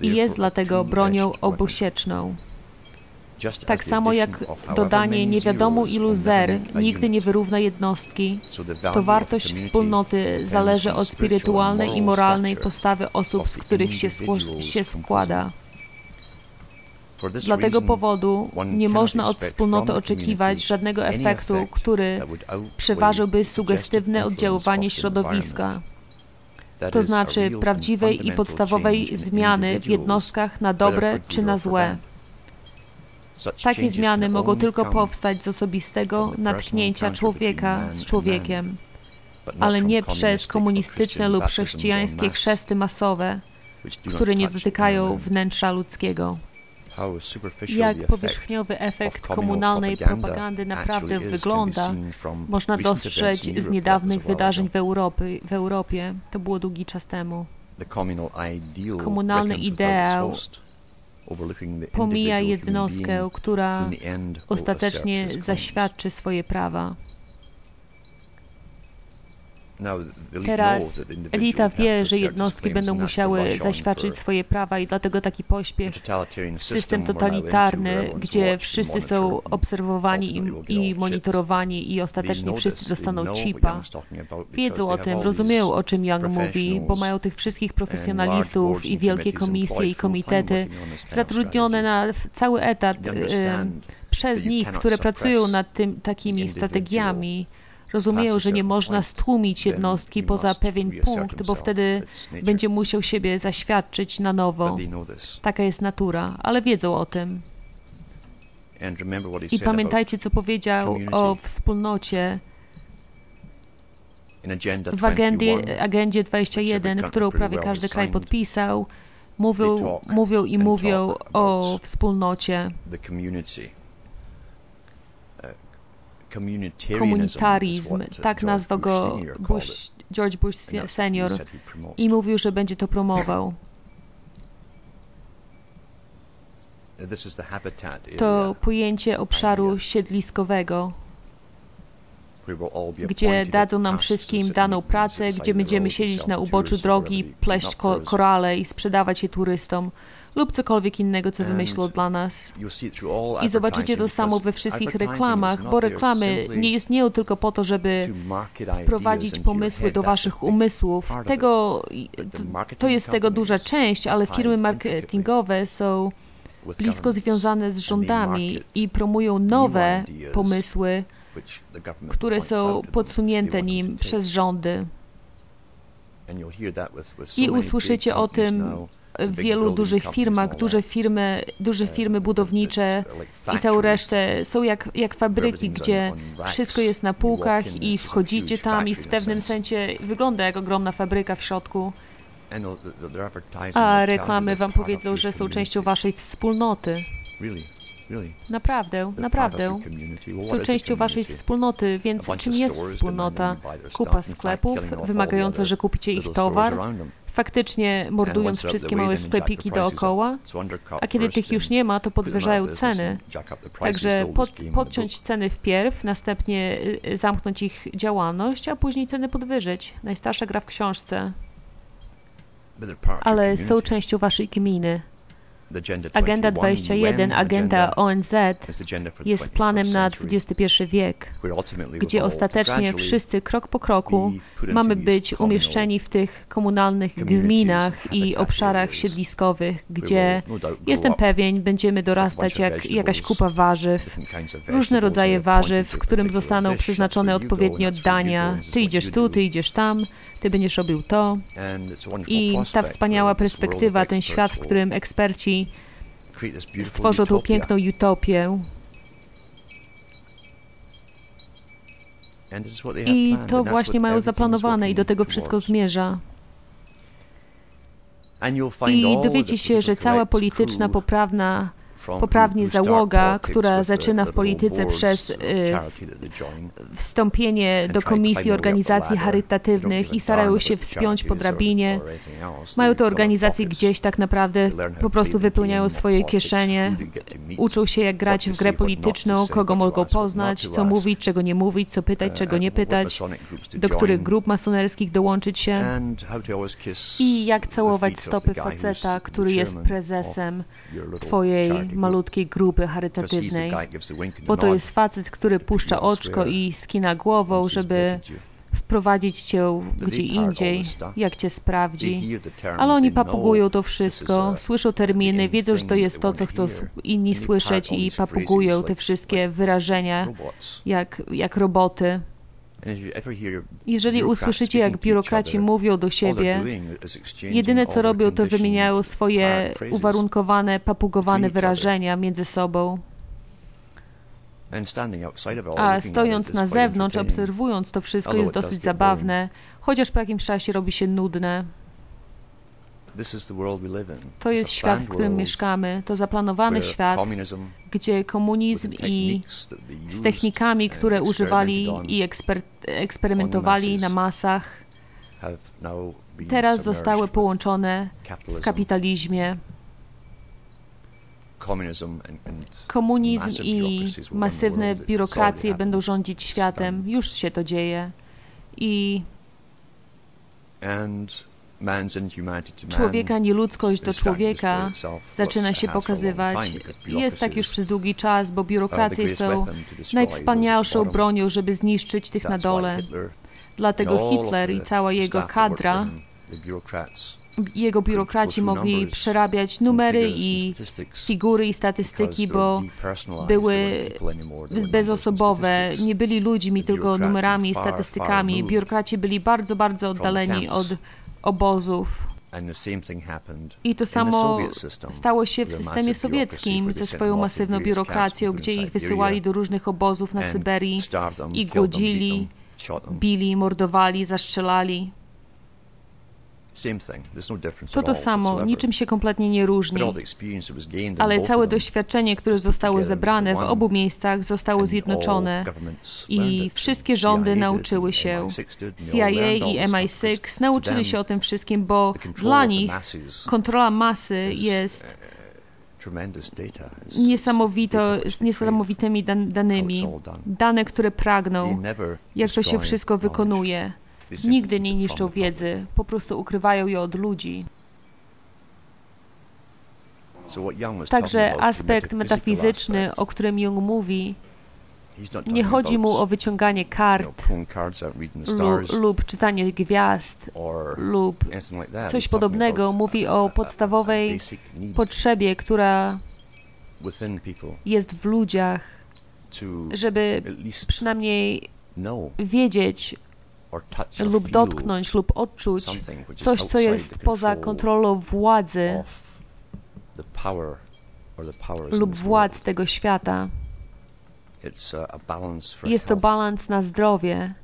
i jest dlatego bronią obusieczną. Tak samo jak dodanie nie wiadomo ilu zer nigdy nie wyrówna jednostki, to wartość wspólnoty zależy od spirytualnej i moralnej postawy osób, z których się, się składa. Dla tego powodu nie można od wspólnoty oczekiwać żadnego efektu, który przeważyłby sugestywne oddziaływanie środowiska, to znaczy prawdziwej i podstawowej zmiany w jednostkach na dobre czy na złe. Takie zmiany mogą tylko powstać z osobistego natknięcia człowieka z człowiekiem, ale nie przez komunistyczne lub chrześcijańskie chrzesty masowe, które nie dotykają wnętrza ludzkiego. Jak powierzchniowy efekt komunalnej propagandy naprawdę wygląda, można dostrzec z niedawnych wydarzeń w, Europy, w Europie. To było długi czas temu. Komunalny ideał pomija jednostkę, która ostatecznie zaświadczy swoje prawa. Teraz elita wie, że jednostki będą musiały zaświadczyć swoje prawa i dlatego taki pośpiech. System totalitarny, gdzie wszyscy są obserwowani i, monitorowani i ostatecznie wszyscy dostaną chipa. Wiedzą o tym, rozumieją o czym Young mówi, bo mają tych wszystkich profesjonalistów i wielkie komisje i komitety zatrudnione na cały etat przez nich, które pracują nad tym, takimi strategiami rozumieją, że nie można stłumić jednostki poza pewien punkt, bo wtedy będzie musiał siebie zaświadczyć na nowo. Taka jest natura, ale wiedzą o tym. I pamiętajcie, co powiedział o wspólnocie w agendzie, agendzie 21, którą prawie każdy kraj podpisał. Mówią, mówią i mówią o wspólnocie komunitaryzm, tak nazwał go Bush, George Bush senior. i mówił, że będzie to promował. To pojęcie obszaru siedliskowego, gdzie dadzą nam wszystkim daną pracę, gdzie będziemy siedzieć na uboczu drogi, pleść korale i sprzedawać je turystom lub cokolwiek innego, co wymyślą dla nas. I zobaczycie to samo we wszystkich reklamach, bo reklamy nie istnieją tylko po to, żeby wprowadzić pomysły do waszych umysłów. Tego, to jest tego duża część, ale firmy marketingowe są blisko związane z rządami i promują nowe pomysły, które są podsunięte nim przez rządy. I usłyszycie o tym w wielu dużych firmach, duże firmy, duże firmy budownicze i całą resztę są jak, jak fabryki, gdzie wszystko jest na półkach i wchodzicie tam i w pewnym sensie wygląda jak ogromna fabryka w środku. A reklamy wam powiedzą, że są częścią waszej wspólnoty. Naprawdę, naprawdę. Są częścią waszej wspólnoty, więc czym jest wspólnota? Kupa sklepów wymagająca, że kupicie ich towar, faktycznie mordując wszystkie małe sklepiki dookoła, a kiedy tych już nie ma, to podwyżają ceny. Także pod, podciąć ceny wpierw, następnie y, zamknąć ich działalność, a później ceny podwyżyć. Najstarsza gra w książce. Ale są częścią waszej gminy. Agenda 21, agenda ONZ jest planem na XXI wiek, gdzie ostatecznie wszyscy krok po kroku mamy być umieszczeni w tych komunalnych gminach i obszarach siedliskowych, gdzie jestem pewien, będziemy dorastać jak jakaś kupa warzyw, różne rodzaje warzyw, którym zostaną przeznaczone odpowiednie oddania. Ty idziesz tu, ty idziesz tam, ty będziesz robił to. I ta wspaniała perspektywa, ten świat, w którym eksperci stworzą tą piękną utopię. I to właśnie mają zaplanowane i do tego wszystko zmierza. I dowiecie się, że cała polityczna, poprawna poprawnie załoga, która zaczyna w polityce przez y, wstąpienie do Komisji Organizacji Charytatywnych i starają się wspiąć po drabinie. Mają te organizacje gdzieś tak naprawdę, po prostu wypełniają swoje kieszenie, uczą się jak grać w grę polityczną, kogo mogą poznać, co mówić, czego nie mówić, co pytać, czego nie pytać, do których grup masonerskich dołączyć się i jak całować stopy faceta, który jest prezesem Twojej malutkiej grupy charytatywnej, bo to jest facet, który puszcza oczko i skina głową, żeby wprowadzić cię gdzie indziej, jak cię sprawdzi. Ale oni papugują to wszystko, słyszą terminy, wiedzą, że to jest to, co chcą inni słyszeć i papugują te wszystkie wyrażenia jak, jak roboty. Jeżeli usłyszycie, jak biurokraci mówią do siebie, jedyne co robią, to wymieniają swoje uwarunkowane, papugowane wyrażenia między sobą. A stojąc na zewnątrz, obserwując to wszystko, jest dosyć zabawne, chociaż po jakimś czasie robi się nudne. To jest świat, w którym mieszkamy. To zaplanowany świat, gdzie komunizm i z technikami, które używali i eksper eksperymentowali na masach, teraz zostały połączone w kapitalizmie. Komunizm i masywne biurokracje będą rządzić światem. Już się to dzieje. I człowieka nieludzkość do człowieka zaczyna się pokazywać. Jest tak już przez długi czas, bo biurokracje są najwspanialszą bronią, żeby zniszczyć tych na dole. Dlatego Hitler i cała jego kadra jego biurokraci mogli przerabiać numery i figury i statystyki, bo były bezosobowe, nie byli ludźmi, tylko numerami i statystykami. Biurokraci byli bardzo, bardzo oddaleni od obozów. I to samo stało się w systemie sowieckim ze swoją masywną biurokracją, gdzie ich wysyłali do różnych obozów na Syberii i głodzili, bili, mordowali, zastrzelali. No to to samo, niczym się kompletnie nie różni. Ale całe doświadczenie, które zostało zebrane w obu miejscach, zostało zjednoczone i wszystkie rządy nauczyły się. CIA i MI6 nauczyli się o tym wszystkim, bo dla nich kontrola masy jest niesamowito, z niesamowitymi danymi. Dane, które pragną, jak to się wszystko wykonuje. Nigdy nie niszczą wiedzy, po prostu ukrywają ją od ludzi. Także aspekt metafizyczny, o którym Jung mówi, nie chodzi mu o wyciąganie kart lub czytanie gwiazd lub coś podobnego. Mówi o podstawowej potrzebie, która jest w ludziach, żeby przynajmniej wiedzieć lub dotknąć lub odczuć coś, co jest poza kontrolą władzy lub władz tego świata. Jest to balans na zdrowie.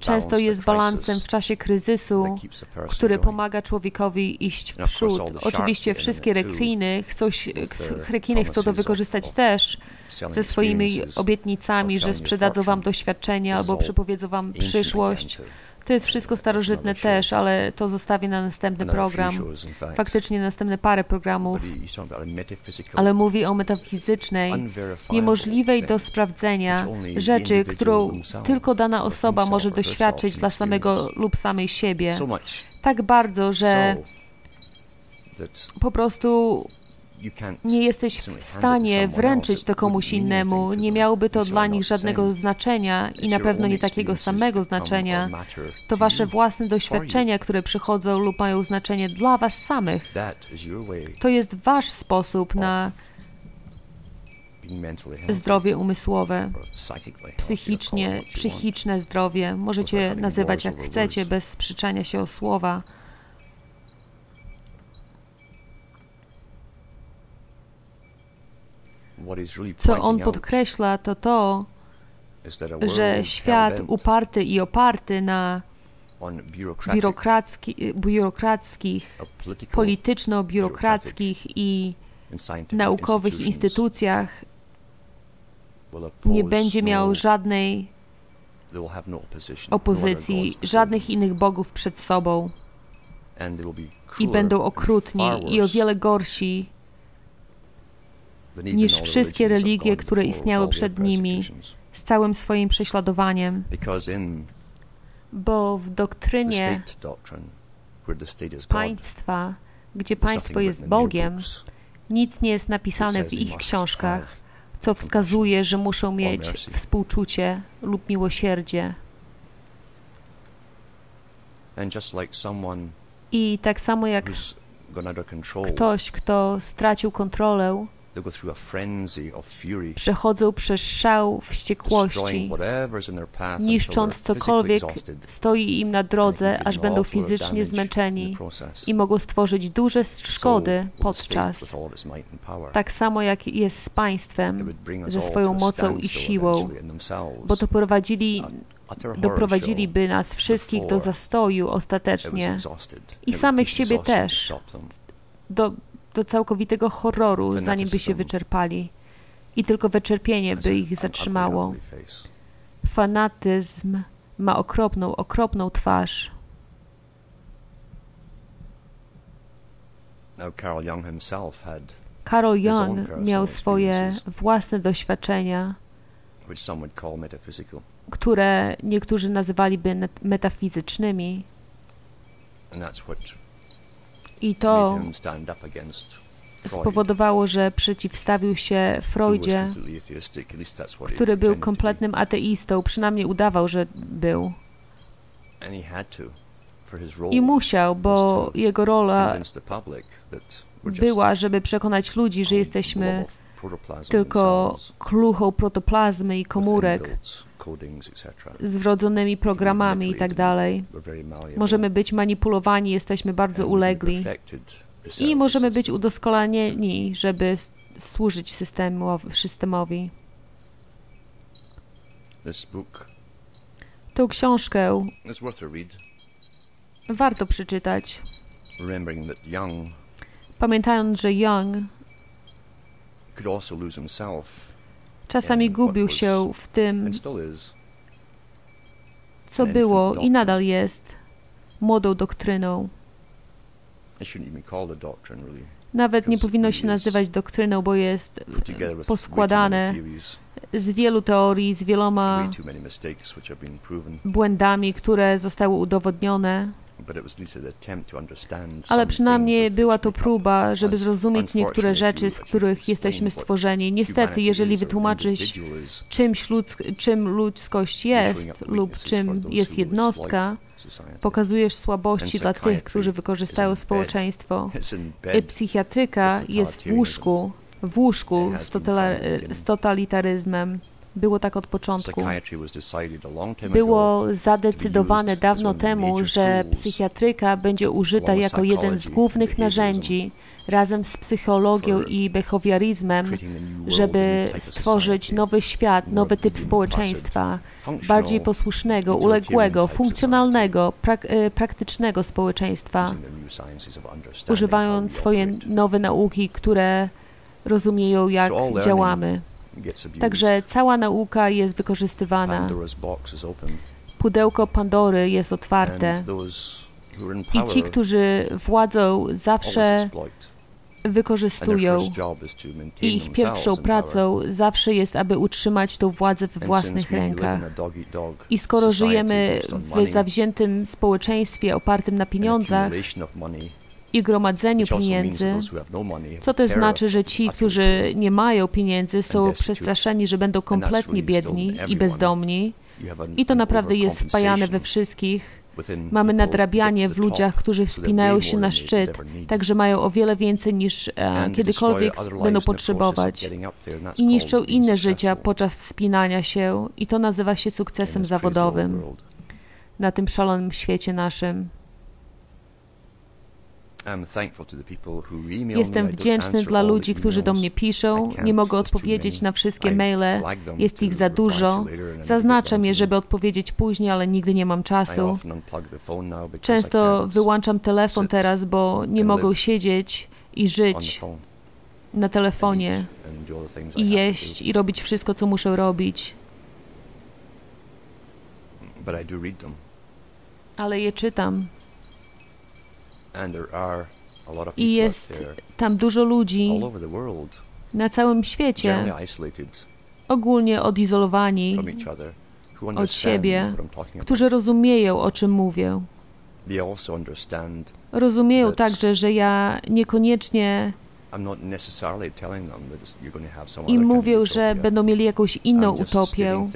Często jest balansem w czasie kryzysu, który pomaga człowiekowi iść w przód. Oczywiście wszystkie rekliny chcą, rekiny chcą to wykorzystać też, ze swoimi obietnicami, że sprzedadzą wam doświadczenie albo przepowiedzą wam przyszłość. To jest wszystko starożytne też, ale to zostawię na następny program. Faktycznie następne parę programów. Ale mówi o metafizycznej, niemożliwej do sprawdzenia rzeczy, którą tylko dana osoba może doświadczyć dla samego lub samej siebie. Tak bardzo, że po prostu nie jesteś w stanie wręczyć to komuś innemu, nie miałoby to dla nich żadnego znaczenia i na pewno nie takiego samego znaczenia. To wasze własne doświadczenia, które przychodzą lub mają znaczenie dla was samych. To jest wasz sposób na zdrowie umysłowe, psychicznie, psychiczne zdrowie. Możecie nazywać jak chcecie, bez sprzeczania się o słowa. Co on podkreśla, to to, że świat uparty i oparty na biurokrackich, polityczno-biurokrackich i naukowych instytucjach nie będzie miał żadnej no opozycji, żadnych innych bogów przed sobą. I będą okrutni i o wiele gorsi niż wszystkie religie, które istniały przed nimi z całym swoim prześladowaniem. Bo w doktrynie państwa, gdzie państwo jest Bogiem, nic nie jest napisane w ich książkach, co wskazuje, że muszą mieć współczucie lub miłosierdzie. I tak samo jak ktoś, kto stracił kontrolę, przechodzą przez szał wściekłości, niszcząc cokolwiek stoi im na drodze, aż będą fizycznie zmęczeni i mogą stworzyć duże szkody podczas. Tak samo jak jest z państwem, ze swoją mocą i siłą, bo to prowadzili doprowadziliby nas wszystkich do zastoju ostatecznie. i samych siebie też, do do całkowitego horroru, zanim by się wyczerpali. I tylko wyczerpienie by ich zatrzymało. Fanatyzm ma okropną, okropną twarz. Carol Jung miał swoje własne doświadczenia, które niektórzy nazywaliby metafizycznymi. I to spowodowało, że przeciwstawił się Freudzie, który był kompletnym ateistą, przynajmniej udawał, że był. I musiał, bo jego rola była, żeby przekonać ludzi, że jesteśmy tylko kluchą protoplazmy i komórek z wrodzonymi programami i tak dalej. Możemy być manipulowani, jesteśmy bardzo ulegli. i możemy być udoskonaleni, żeby służyć systemowi. Tą książkę warto przeczytać. Pamiętając, że Young czasami gubił się w tym, co było i nadal jest młodą doktryną. Nawet nie powinno się nazywać doktryną, bo jest poskładane z wielu teorii, z wieloma błędami, które zostały udowodnione. Ale przynajmniej była to próba, żeby zrozumieć niektóre rzeczy, z których jesteśmy stworzeni. Niestety, jeżeli wytłumaczyć, czymś ludzk czym ludzkość jest lub czym jest jednostka, pokazujesz słabości dla tych, którzy wykorzystają społeczeństwo. I psychiatryka jest w łóżku, w łóżku z totalitaryzmem. Było tak od początku. Było zadecydowane dawno temu, że psychiatryka będzie użyta jako jeden z głównych narzędzi razem z psychologią i behawioralizmem, żeby stworzyć nowy świat, nowy typ społeczeństwa, bardziej posłusznego, uległego, funkcjonalnego, prak e, praktycznego społeczeństwa, używając swoje nowe nauki, które rozumieją, jak działamy. Także cała nauka jest wykorzystywana. Pudełko Pandory jest otwarte. I ci, którzy władzą zawsze wykorzystują. I ich pierwszą pracą zawsze jest, aby utrzymać tą władzę w własnych rękach. I skoro żyjemy w zawziętym społeczeństwie opartym na pieniądzach i gromadzeniu pieniędzy, co też znaczy, że ci, którzy nie mają pieniędzy, są przestraszeni, że będą kompletnie biedni i bezdomni. I to naprawdę jest wpajane we wszystkich. Mamy nadrabianie w ludziach, którzy wspinają się na szczyt, także mają o wiele więcej niż e, kiedykolwiek będą potrzebować. I niszczą inne życia podczas wspinania się, i to nazywa się sukcesem zawodowym na tym szalonym świecie naszym. Jestem wdzięczny dla ludzi, którzy do mnie piszą. Nie mogę odpowiedzieć na wszystkie maile, jest ich za dużo. Zaznaczam je, żeby odpowiedzieć później, ale nigdy nie mam czasu. Często wyłączam telefon teraz, bo nie mogę siedzieć i żyć na telefonie i jeść i robić wszystko, co muszę robić. Ale je czytam. I jest tam dużo ludzi na całym świecie, ogólnie odizolowani od siebie, którzy rozumieją, o czym mówię. Rozumieją także, że ja niekoniecznie im mówię, że będą mieli jakąś inną utopię.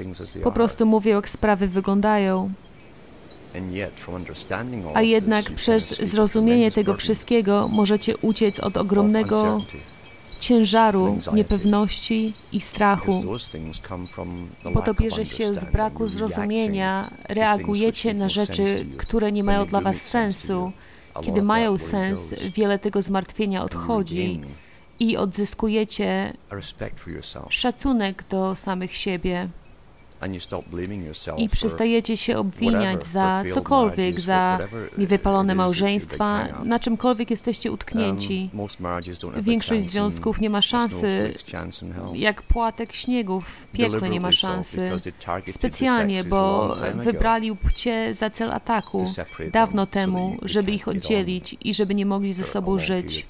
Po prostu mówię, jak sprawy wyglądają. A jednak przez zrozumienie tego wszystkiego możecie uciec od ogromnego ciężaru niepewności i strachu, bo to bierze się z braku zrozumienia. Reagujecie na rzeczy, które nie mają dla Was sensu. Kiedy mają sens, wiele tego zmartwienia odchodzi i odzyskujecie szacunek do samych siebie i przestajecie się obwiniać za cokolwiek, za niewypalone małżeństwa, na czymkolwiek jesteście utknięci. Większość związków nie ma szansy, jak płatek śniegu w piekle nie ma szansy. Specjalnie, bo wybrali płcie za cel ataku dawno temu, żeby ich oddzielić i żeby nie mogli ze sobą żyć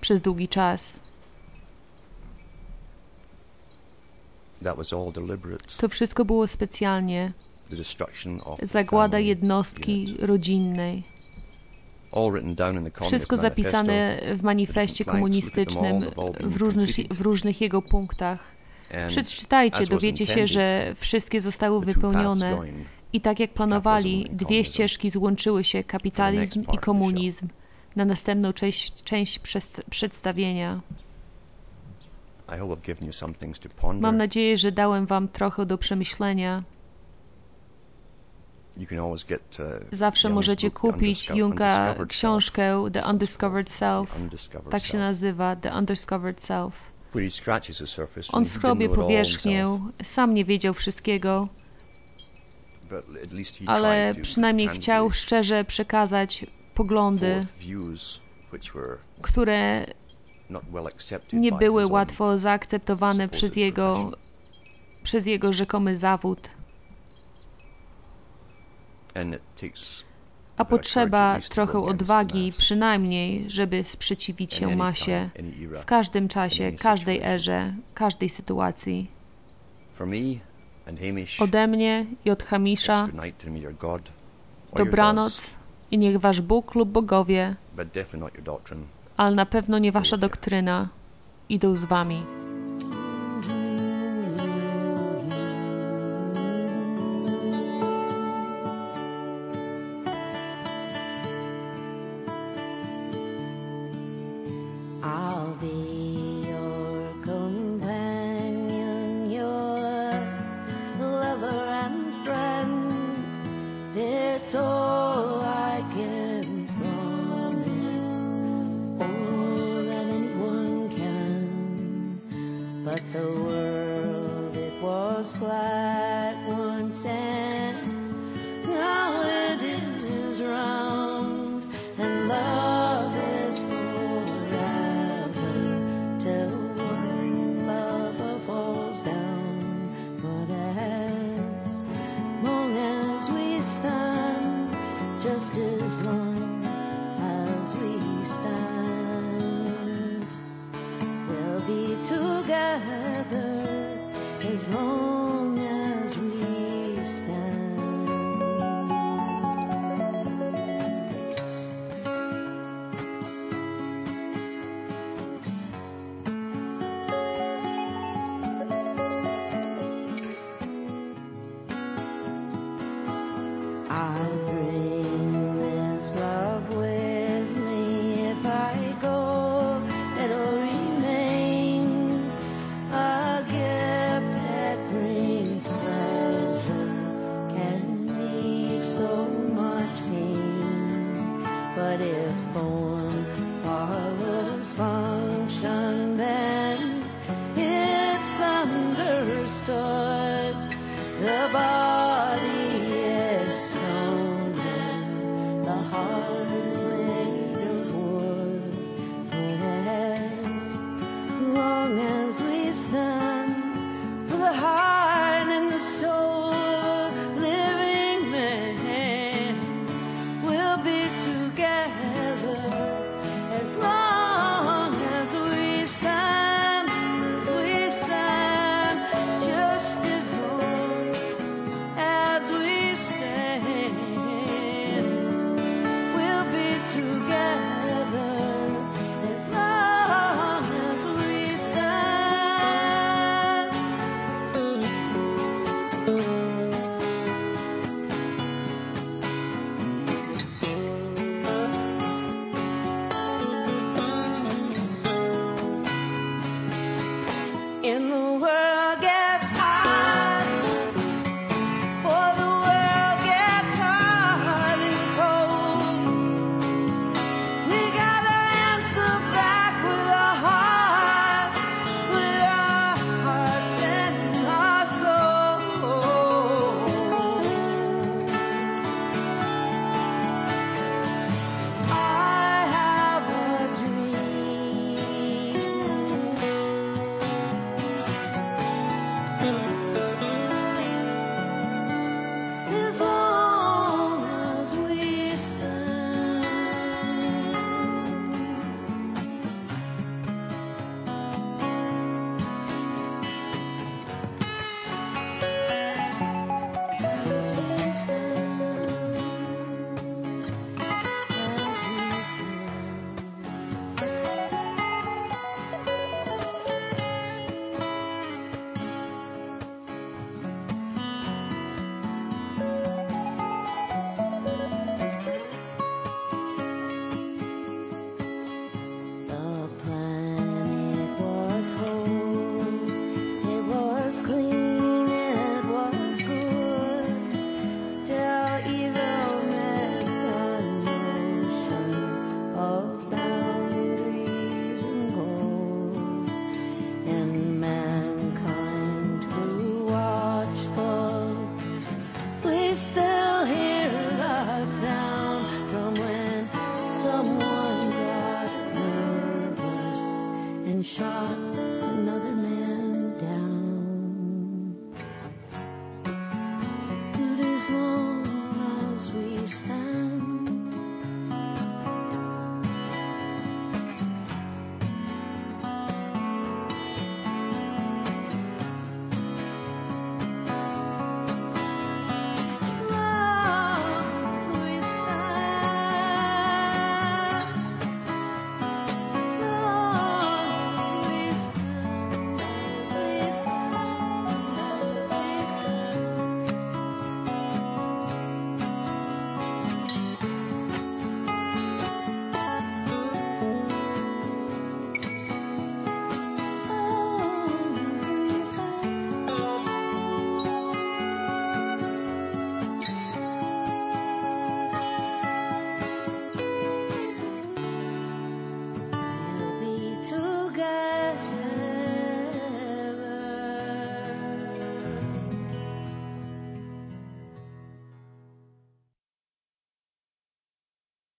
przez długi czas. To wszystko było specjalnie. Zagłada jednostki rodzinnej. Wszystko zapisane w manifestie komunistycznym w różnych, w różnych jego punktach. Przeczytajcie, dowiecie się, że wszystkie zostały wypełnione i tak jak planowali, dwie ścieżki złączyły się, kapitalizm i komunizm, na następną część, część przedstawienia. Mam nadzieję, że dałem Wam trochę do przemyślenia. Uh, Zawsze możecie kupić Junga książkę The Undiscovered Self. Tak się nazywa, The Undiscovered Self. On schrobie powierzchnię, sam nie wiedział wszystkiego, ale przynajmniej chciał szczerze przekazać poglądy, które nie były łatwo zaakceptowane przez jego, przez jego rzekomy zawód. A potrzeba trochę odwagi, przynajmniej, żeby sprzeciwić się masie. w każdym czasie, każdej erze, każdej sytuacji. Ode mnie i od Hamisza dobranoc i niech wasz Bóg lub bogowie ale na pewno nie wasza doktryna. Idą z wami. form far away.